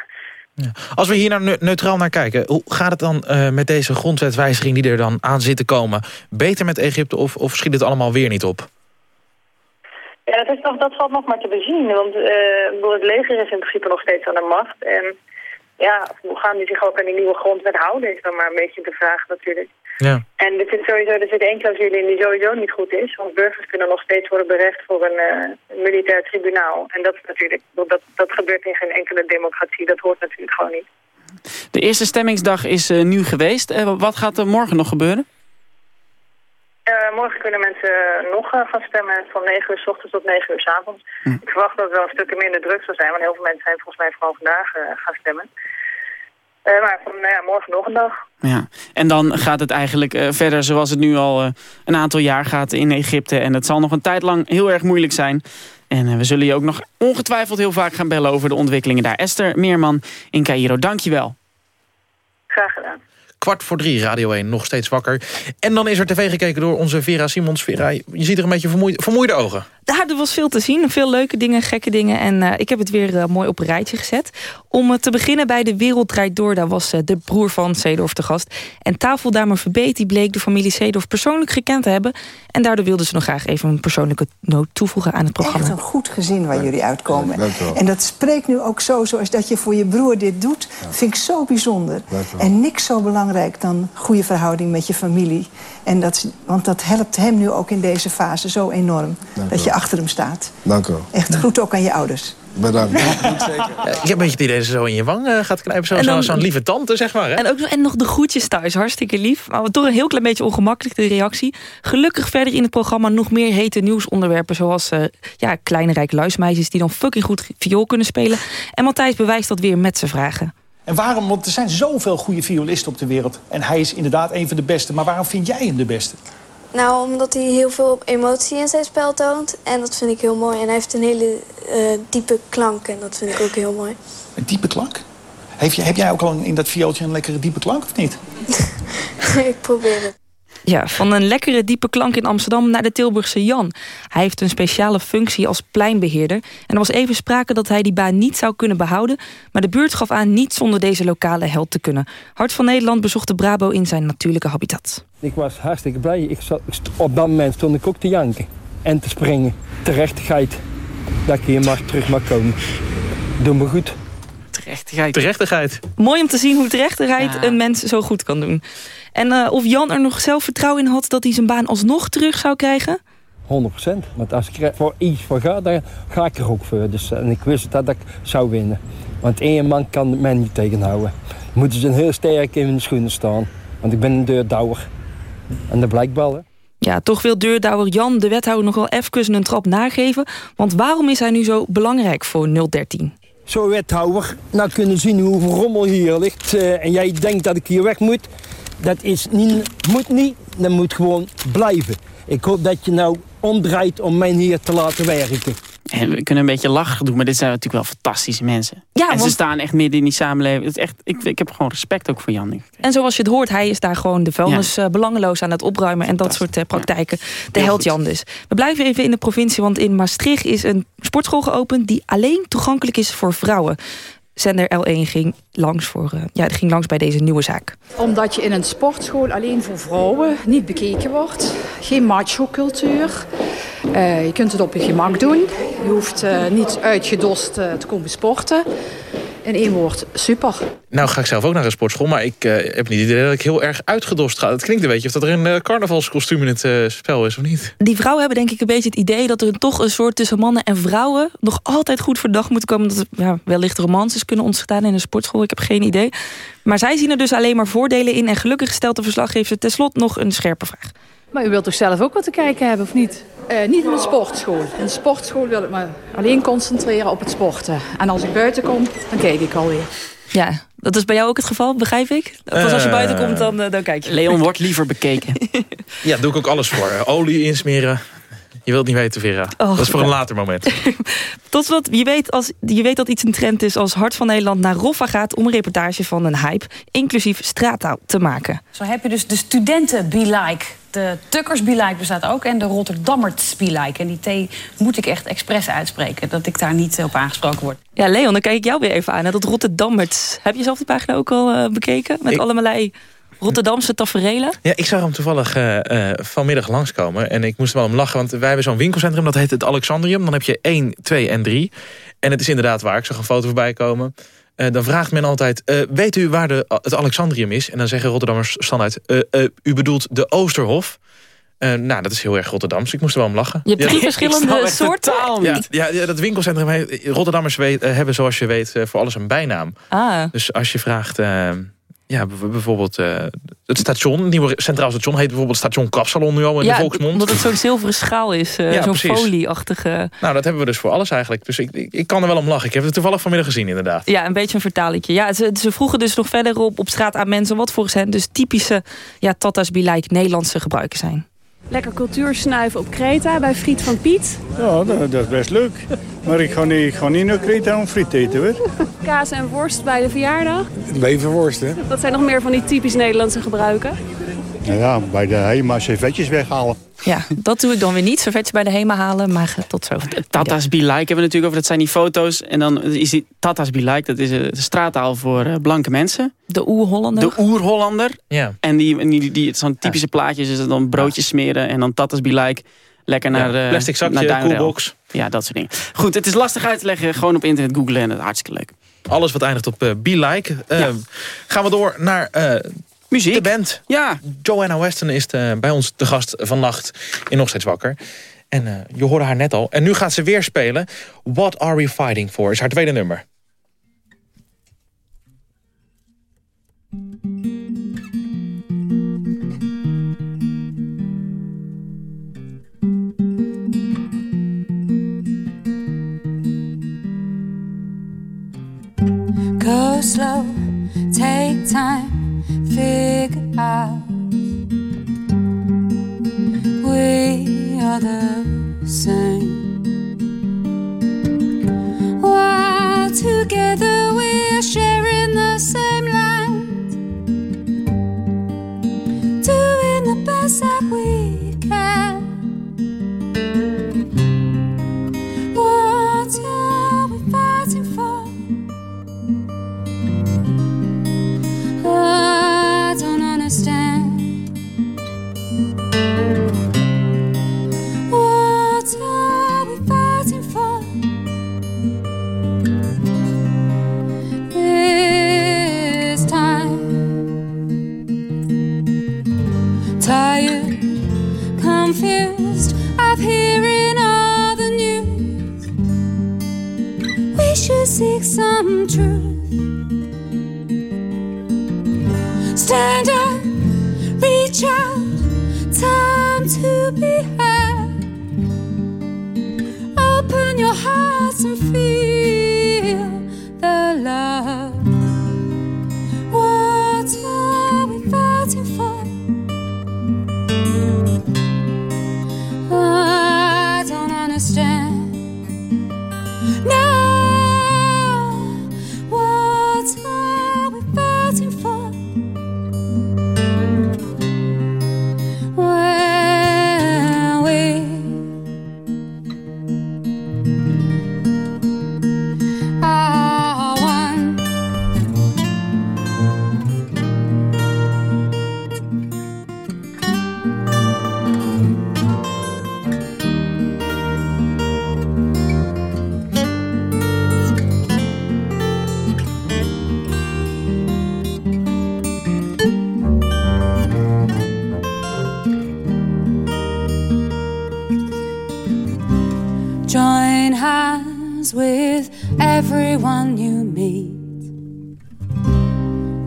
Als we hier nou ne- neutraal naar kijken, hoe gaat het dan eh, met deze grondwetwijziging die er dan aan zit te komen? Beter met Egypte of, of schiet het allemaal weer niet op? Ja, dat, is nog, dat valt nog maar te bezien. Want eh, bedoel, het leger is in principe nog steeds aan de macht. En ja, hoe gaan die zich ook aan die nieuwe grondwet houden, is dan maar een beetje de vraag natuurlijk. Ja. En er zit sowieso er zit één clausule in die sowieso niet goed is. Want burgers kunnen nog steeds worden berecht voor een eh, militair tribunaal. En dat is natuurlijk, dat, dat gebeurt in geen enkele democratie. Dat hoort natuurlijk gewoon niet. De eerste stemmingsdag is eh, nu geweest. Eh, wat gaat er morgen nog gebeuren? Eh, morgen kunnen mensen nog eh, gaan stemmen van 9 uur s ochtends tot 9 uur s avonds. Ik verwacht dat het wel een stukje minder druk zal zijn, want heel veel mensen zijn volgens mij vooral vandaag eh, gaan stemmen. Maar van, nou ja, morgen nog een dag. Ja. En dan gaat het eigenlijk verder zoals het nu al een aantal jaar gaat in Egypte. En het zal nog een tijd lang heel erg moeilijk zijn. En we zullen je ook nog ongetwijfeld heel vaak gaan bellen over de ontwikkelingen daar. Esther Meerman in Cairo, dankjewel. Graag gedaan. Kwart voor drie, Radio 1, nog steeds wakker. En dan is er tv gekeken door onze Vera Simons. Vera, je ziet er een beetje vermoeid, vermoeide ogen. Daar er was veel te zien. Veel leuke dingen, gekke dingen. En eh, ik heb het weer eh, mooi op een rijtje gezet. Om eh, te beginnen bij De Wereld Draait Door. Daar was eh, de broer van Seedorf te gast. En tafeldame Verbeet die bleek de familie Seedorf persoonlijk gekend te hebben. En daardoor wilde ze nog graag even een persoonlijke noot toevoegen aan het programma. Echt een goed gezin waar jullie uitkomen. En dat spreekt nu ook zo, zoals dat je voor je broer dit doet, vind ik zo bijzonder. En niks zo belangrijk dan goede verhouding met je familie. En dat, want dat helpt hem nu ook in deze fase zo enorm. Dat je. Achter hem staat. Dank u wel. Echt groet ook aan je ouders. Bedankt. Ja, ik heb een beetje het idee dat ze zo in je wang eh, gaat knijpen. Zo- En dan- zo- Zo'n lieve tante, zeg maar. Hè? En ook nog, en nog de groetjes thuis, hartstikke lief. Maar toch een heel klein beetje ongemakkelijk, de reactie. Gelukkig verder in het programma nog meer hete nieuwsonderwerpen... zoals eh, ja, kleine rijke luismeisjes die dan fucking goed viool kunnen spelen. En Matthijs bewijst dat weer met zijn vragen. En waarom, want er zijn zoveel goede violisten op de wereld. En hij is inderdaad een van de beste. Maar waarom vind jij hem de beste? Nou, omdat hij heel veel emotie in zijn spel toont. En dat vind ik heel mooi. En hij heeft een hele eh, diepe klank. En dat vind ik ook heel mooi. Een diepe klank? Heb, je, heb jij ook al in dat viooltje een lekkere diepe klank of niet? ik probeer het. Ja, van een lekkere diepe klank in Amsterdam naar de Tilburgse Jan. Hij heeft een speciale functie als pleinbeheerder. En er was even sprake dat hij die baan niet zou kunnen behouden. Maar de buurt gaf aan niet zonder deze lokale held te kunnen. Hart van Nederland bezocht de Brabo in zijn natuurlijke habitat. Ik was hartstikke blij. Ik zat, op dat moment stond ik ook te janken en te springen. Terechtigheid dat ik hier mag, terug mag komen. Doe me goed. Terechtigheid. Terechtigheid. Mooi om te zien hoe terechtigheid Ja. een mens zo goed kan doen. En eh, of Jan er nog zelfvertrouwen in had dat hij zijn baan alsnog terug zou krijgen? 100% Want als ik er voor iets voor ga, dan ga ik er ook voor. Dus, en ik wist dat ik zou winnen. Want één man kan mij niet tegenhouden. Moeten ze heel sterk in hun schoenen staan. Want ik ben een deurdouwer. En dat blijkt wel, hè. Ja, toch wil deurdouwer Jan de wethouder nog wel even een trap nageven. Want waarom is hij nu zo belangrijk voor 013? Zo wethouder, nou kunnen zien hoeveel rommel hier ligt. eh, en jij denkt dat ik hier weg moet. Dat is niet, moet niet, dat moet gewoon blijven. Ik hoop dat je nou omdraait om mij hier te laten werken. En we kunnen een beetje lachen doen, maar dit zijn natuurlijk wel fantastische mensen. Ja, en ze staan echt midden in die samenleving. Het is echt, ik, ik heb gewoon respect ook voor Jan. En zoals je het hoort, hij is daar gewoon de vuilnis eh, belangeloos aan het opruimen. En dat soort eh, praktijken. De held Jan dus. We blijven even in de provincie, want in Maastricht is een sportschool geopend... die alleen toegankelijk is voor vrouwen. Zender L1 ging langs, voor, eh, ja, ging langs bij deze nieuwe zaak. Omdat je in een sportschool alleen voor vrouwen niet bekeken wordt. Geen macho-cultuur. Eh, je kunt het op je gemak doen. Je hoeft eh, niet uitgedost te komen sporten. In één woord, super. Nou ga ik zelf ook naar een sportschool, maar ik eh, heb niet het idee dat ik heel erg uitgedost ga. Het klinkt een beetje of dat er een eh, carnavalskostuum in het eh, spel is, of niet? Die vrouwen hebben denk ik een beetje het idee... dat er toch een soort tussen mannen en vrouwen... nog altijd goed voor de dag moet komen. Dat er ja, wellicht romances kunnen ontstaan in een sportschool. Ik heb geen idee. Maar zij zien er dus alleen maar voordelen in. En gelukkig stelt de verslaggever tenslotte nog een scherpe vraag. Maar u wilt toch zelf ook wat te kijken hebben, of niet? Eh, niet in de sportschool. In de sportschool wil ik me alleen concentreren op het sporten. En als ik buiten kom, dan kijk ik alweer. Ja, dat is bij jou ook het geval, begrijp ik? Pas als je buiten komt, dan, eh, dan kijk je. Leon wordt liever bekeken. Ja, daar doe ik ook alles voor. Olie insmeren. Je wilt niet weten, Vera. Oh, dat is voor een later moment. Tot slot, je weet, als, je weet dat iets een trend is als Hart van Nederland naar Roffa gaat... om een reportage van een hype, inclusief straattaal, te maken. Zo heb je dus de studenten Be Like. De Tukkers Be Like bestaat ook en de Rotterdammers Be Like. En die T moet ik echt expres uitspreken, dat ik daar niet op aangesproken word. Ja, Leon, dan kijk ik jou weer even aan. hè. Dat Rotterdammert. Heb je zelf die pagina ook al eh, bekeken? Met Ik- allerlei Rotterdamse taferelen? Ja, ik zag hem toevallig eh, eh, vanmiddag langskomen. En ik moest wel om lachen, want wij hebben zo'n winkelcentrum. Dat heet het Alexandrium. Dan heb je 1, 2 en 3. En het is inderdaad waar. Ik zag een foto voorbij komen. Eh, dan vraagt men altijd, weet u waar de, het Alexandrium is? En dan zeggen Rotterdammers standaard, u bedoelt de Oosterhof. Nou, dat is heel erg Rotterdams. Ik moest er wel om lachen. Je hebt drie verschillende soorten. Ja, ja, ja, dat winkelcentrum, heet- Rotterdammers weet, hebben zoals je weet voor alles een bijnaam. Ah. Dus als je vraagt, ja, bijvoorbeeld eh, het station, het nieuwe centraal station heet bijvoorbeeld station Kapsalon nu al in ja, de volksmond. omdat het zo'n zilveren schaal is. eh, Ja, zo'n folieachtige... Nou, dat hebben we dus voor alles eigenlijk. Dus ik, ik, ik kan er wel om lachen. Ik heb het toevallig vanmiddag gezien inderdaad. Ja, een beetje een vertalingje. Ja, ze, ze vroegen dus nog verder op, op straat aan mensen... wat volgens hen dus typische ja, Tata's Be Like Nederlandse gebruiken zijn. Lekker cultuur snuiven op Kreta bij Friet van Piet. Ja, dat, dat is best leuk. Maar ik ga niet, ik ga niet naar Kreta om friet te eten hoor. Kaas en worst bij de verjaardag. Leverworst hè? Dat zijn nog meer van die typisch Nederlandse gebruiken. Nou ja, bij de Hema servetjes weghalen. Ja, dat doe ik dan weer niet. Servetjes bij de HEMA halen, maar tot zo. Tata's Be Like hebben we natuurlijk over. Dat zijn die foto's. En dan is die Tata's Be Like. Dat is eh, de straattaal voor eh, blanke mensen. De oer-Hollander. De oer-Hollander. Ja. En die, en die, die, zo'n typische plaatjes is dan broodjes smeren. En dan Tata's Be Like. Lekker naar, Ja, eh, plastic zakje, naar koelbox. Ja, dat soort dingen. Goed, het is lastig uit te leggen. Gewoon op internet googlen en het hartstikke leuk. Alles wat eindigt op eh, Be Like. Gaan we door naar eh, Muziek. de band. Ja. Joanna Weston is eh, bij ons te gast vannacht in Nog Steeds Wakker. En eh, je hoorde haar net al. En nu gaat ze weer spelen. What Are We Fighting For is haar tweede nummer. Go slow, take time, figure out. We are the same. Everyone you meet.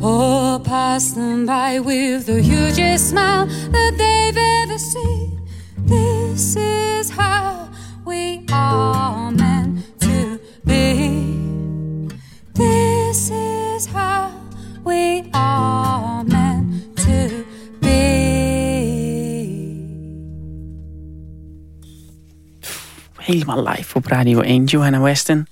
Or pass them by with the hugest smile that they've ever seen. This is how we are meant to be. This is how we are meant to be. Helemaal live op Radio 1. Johanna Weston.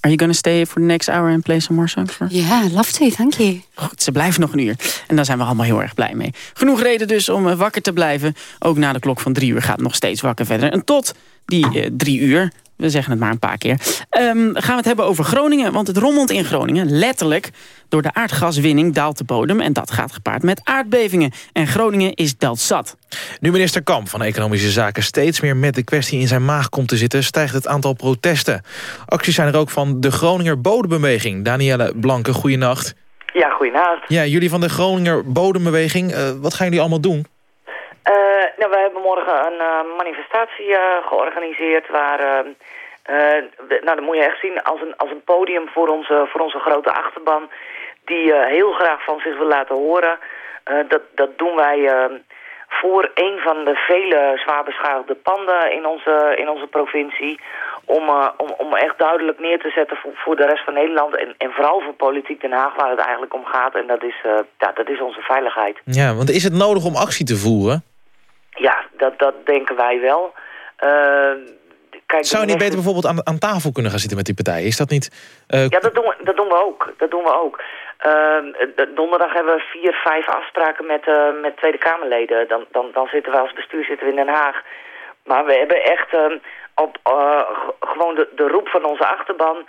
Are you gonna stay for the next hour and play some more songs for? Yeah, love to, thank you. Goed, ze blijft nog een uur. En daar zijn we allemaal heel erg blij mee. Genoeg reden dus om eh, wakker te blijven. Ook na de klok van drie uur gaat het nog steeds wakker verder. En tot die eh, drie uur, we zeggen het maar een paar keer... ehm, gaan we het hebben over Groningen. Want het rommelt in Groningen, letterlijk. Door de aardgaswinning daalt de bodem. En dat gaat gepaard met aardbevingen. En Groningen is dat zat. Nu minister Kamp van Economische Zaken steeds meer met de kwestie in zijn maag komt te zitten... stijgt het aantal protesten. Acties zijn er ook van de Groninger Bodembeweging. Danielle Blanke, goeienacht. Ja, goedenavond. Ja, jullie van de Groninger Bodembeweging, eh, wat gaan jullie allemaal doen? Eh, nou, we hebben morgen een eh, manifestatie eh, georganiseerd waar... nou, dat moet je echt zien als een, als een podium voor onze, voor onze grote achterban... die heel graag van zich wil laten horen. Dat, dat doen wij voor een van de vele zwaar beschadigde panden in onze, in onze provincie... Om, om, om echt duidelijk neer te zetten voor, voor de rest van Nederland... En, en vooral voor politiek Den Haag waar het eigenlijk om gaat. En dat is, ja, dat is onze veiligheid. Ja, want is het nodig om actie te voeren? Dat, dat denken wij wel. Eh, kijk, Zou je niet beter bijvoorbeeld aan, aan tafel kunnen gaan zitten met die partijen? Is dat niet... eh, Ja, dat doen we, dat doen we ook. Dat doen we ook. Ehm, donderdag hebben we vier, vijf afspraken met, eh, met Tweede Kamerleden. Dan, dan, dan zitten we als bestuur zitten we in Den Haag. Maar we hebben echt ehm, op eh, gewoon de, de roep van onze achterban...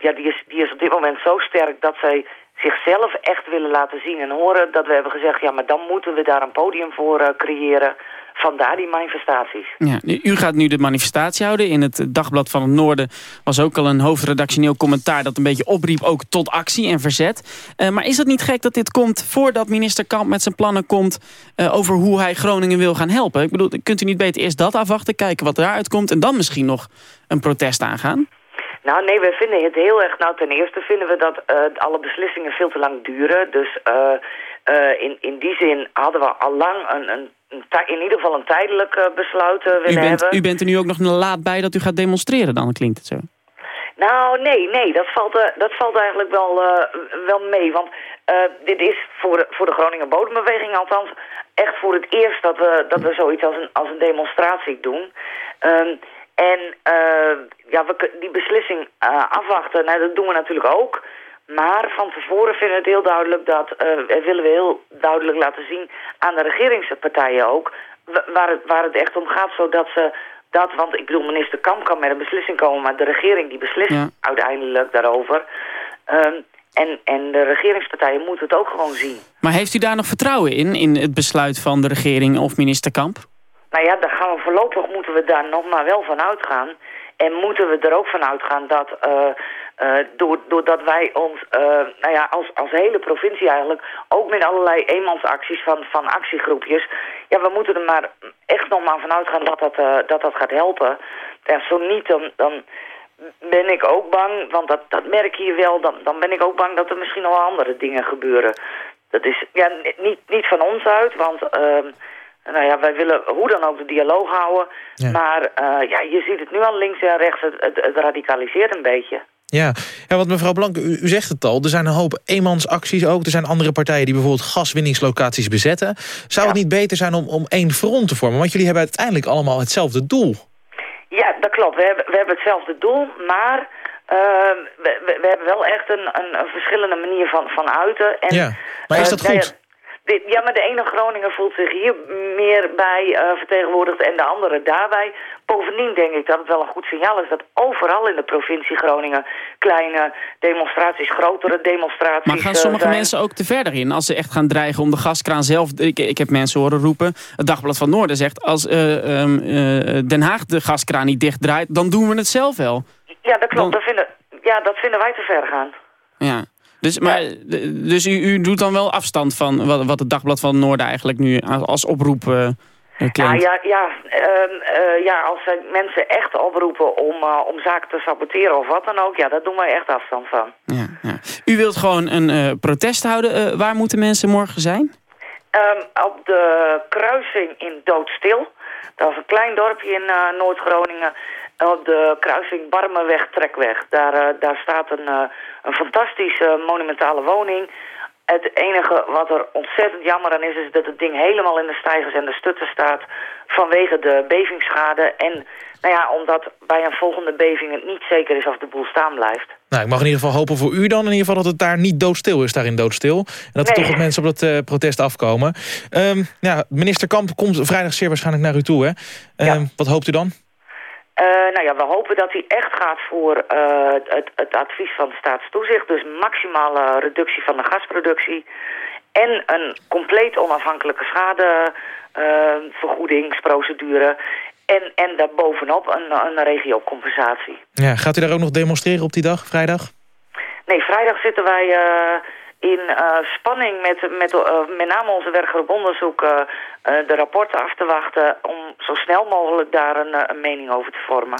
ja, die, is, die is op dit moment zo sterk dat zij zichzelf echt willen laten zien en horen. Dat we hebben gezegd, ja, maar dan moeten we daar een podium voor eh, creëren. Vandaar die manifestaties. Ja, u gaat nu de manifestatie houden. In het Dagblad van het Noorden was ook al een hoofdredactioneel commentaar... dat een beetje opriep ook tot actie en verzet. Eh, maar is het niet gek dat dit komt voordat minister Kamp met zijn plannen komt... eh, over hoe hij Groningen wil gaan helpen? Ik bedoel, kunt u niet beter eerst dat afwachten, kijken wat eruit komt... en dan misschien nog een protest aangaan? Nou, nee, we vinden het heel erg... Nou, ten eerste vinden we dat eh, alle beslissingen veel te lang duren. Dus eh, eh, in, in die zin hadden we al lang een, een, in ieder geval een tijdelijk besluit eh, U willen bent, hebben. u bent er nu ook nog laat bij dat u gaat demonstreren, dan klinkt het zo. Nou, nee, nee, dat valt, eh, dat valt eigenlijk wel, eh, wel mee. Want dit is voor de, voor de Groninger Bodembeweging althans echt voor het eerst dat we, dat we zoiets als een, als een demonstratie doen. Ehm, en eh, ja, we, die beslissing eh, afwachten, nou, dat doen we natuurlijk ook. Maar van tevoren vinden we het heel duidelijk dat, en willen we heel duidelijk laten zien aan de regeringspartijen ook, wa- waar het, waar het echt om gaat, zodat ze dat, want ik bedoel, minister Kamp kan met een beslissing komen, maar de regering die beslist Ja. uiteindelijk daarover. Ehm, en, en de regeringspartijen moeten het ook gewoon zien. Maar heeft u daar nog vertrouwen in, in het besluit van de regering of minister Kamp? Nou ja, daar gaan we voorlopig moeten we daar nog maar wel van uitgaan. En moeten we er ook van uitgaan dat, eh, door, doordat wij ons, eh, nou ja, als, als hele provincie eigenlijk, ook met allerlei eenmansacties van, van actiegroepjes, ja, we moeten er maar echt nog maar van uitgaan dat dat, dat, dat gaat helpen. En zo niet, dan, dan ben ik ook bang, want dat, dat merk je wel, dan, dan ben ik ook bang dat er misschien nog andere dingen gebeuren. Dat is ja, ni- niet, niet van ons uit, want ehm, nou ja, wij willen hoe dan ook de dialoog houden. Maar eh, ja, je ziet het nu al links en rechts, het, het, het radicaliseert een beetje. Ja, ja want mevrouw Blanke, u, u zegt het al. Er zijn een hoop eenmansacties ook. Er zijn andere partijen die bijvoorbeeld gaswinningslocaties bezetten. Zou het niet beter zijn om, om één front te vormen? Want jullie hebben uiteindelijk allemaal hetzelfde doel. Ja, dat klopt. We hebben, we hebben hetzelfde doel, maar ehm, we, we, we hebben wel echt een, een, een verschillende manier van, van uiten. En, Ja, maar is eh, dat ja, goed? Dit- ja, maar de ene Groninger voelt zich hier meer bij eh, vertegenwoordigd en de andere daarbij. Bovendien denk ik dat het wel een goed signaal is dat overal in de provincie Groningen kleine demonstraties, grotere demonstraties Maar gaan eh, sommige zijn. mensen ook te verder in? Als ze echt gaan dreigen om de gaskraan zelf... Ik, ik heb mensen horen roepen. Het Dagblad van Noorden zegt... als eh, ehm, eh, Den Haag de gaskraan niet dichtdraait... dan doen we het zelf wel. Ja, dat klopt. Dat vinden, ja, dat vinden wij te ver gaan. Ja. Dus, maar, d- dus u, u doet dan wel afstand van wat, wat het Dagblad van Noorden eigenlijk nu als, oproep... eh, eh, Ja, ja, ja, ehm, eh, ja, als mensen echt oproepen om, eh, om zaken te saboteren of wat dan ook... ja, daar doen wij echt afstand van. U wilt gewoon een eh, protest houden. Eh, waar moeten mensen morgen zijn? Ehm, op de kruising in Doodstil. Dat is een klein dorpje in eh, Noord-Groningen. Op de kruising Barmenweg-Trekweg. Daar, eh, daar staat een, eh, een fantastische monumentale woning. Het enige wat er ontzettend jammer aan is... is dat het ding helemaal in de stijgers en de stutten staat... vanwege de bevingsschade. En nou ja, omdat bij een volgende beving het niet zeker is of de boel staan blijft. Nou, ik mag in ieder geval hopen voor u dan in ieder geval dat het daar niet doodstil is, daar in doodstil. En dat er Nee. toch wat mensen op dat eh, protest afkomen. Ehm, ja, minister Kamp komt vrijdag zeer waarschijnlijk naar u toe, hè? Ehm, Wat hoopt u dan? Eh, nou ja, we hopen dat hij echt gaat voor eh, het, het advies van staatstoezicht. Dus maximale reductie van de gasproductie. En een compleet onafhankelijke schadevergoedingsprocedure. en, en daarbovenop een, een regiocompensatie. Ja, gaat u daar ook nog demonstreren op die dag, vrijdag? Nee, vrijdag zitten wij eh, in eh, spanning met, met, eh, met name onze werkgroep onderzoek... eh, de rapporten af te wachten om zo snel mogelijk daar een, een mening over te vormen.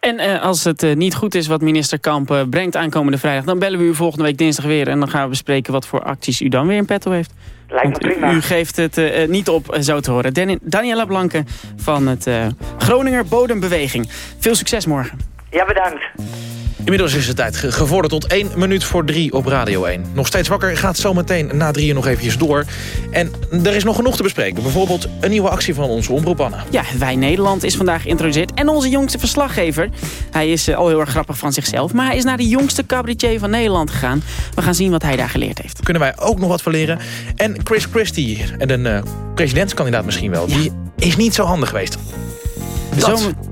En als het niet goed is wat minister Kamp brengt aankomende vrijdag... dan bellen we u volgende week dinsdag weer... en dan gaan we bespreken wat voor acties u dan weer in petto heeft. Lijkt me Want prima. U, geeft het niet op, zo te horen. Dani- Daniela Blanke van het Groninger Bodembeweging. Veel succes morgen. Ja, bedankt. Inmiddels is het tijd ge- gevorderd tot 1 minuut voor 3 op Radio 1. Nog steeds wakker gaat zometeen na drieën nog eventjes door. En er is nog genoeg te bespreken. Bijvoorbeeld een nieuwe actie van onze omroep Anna. Ja, Wij Nederland is vandaag geïntroduceerd. En onze jongste verslaggever. Hij is eh, al heel erg grappig van zichzelf. Maar hij is naar de jongste cabaretier van Nederland gegaan. We gaan zien wat hij daar geleerd heeft. Kunnen wij ook nog wat van leren. En Chris Christie, en een eh, presidentskandidaat misschien wel... die is niet zo handig geweest.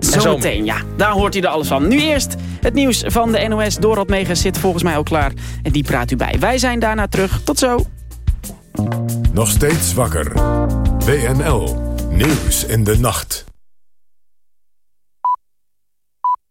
Zometeen, ja. Daar hoort u er alles van. Nu eerst het nieuws van de NOS. Dorot Megas zit volgens mij al klaar. En die praat u bij. Wij zijn daarna terug. Tot zo. Nog steeds wakker. WNL. Nieuws in de nacht.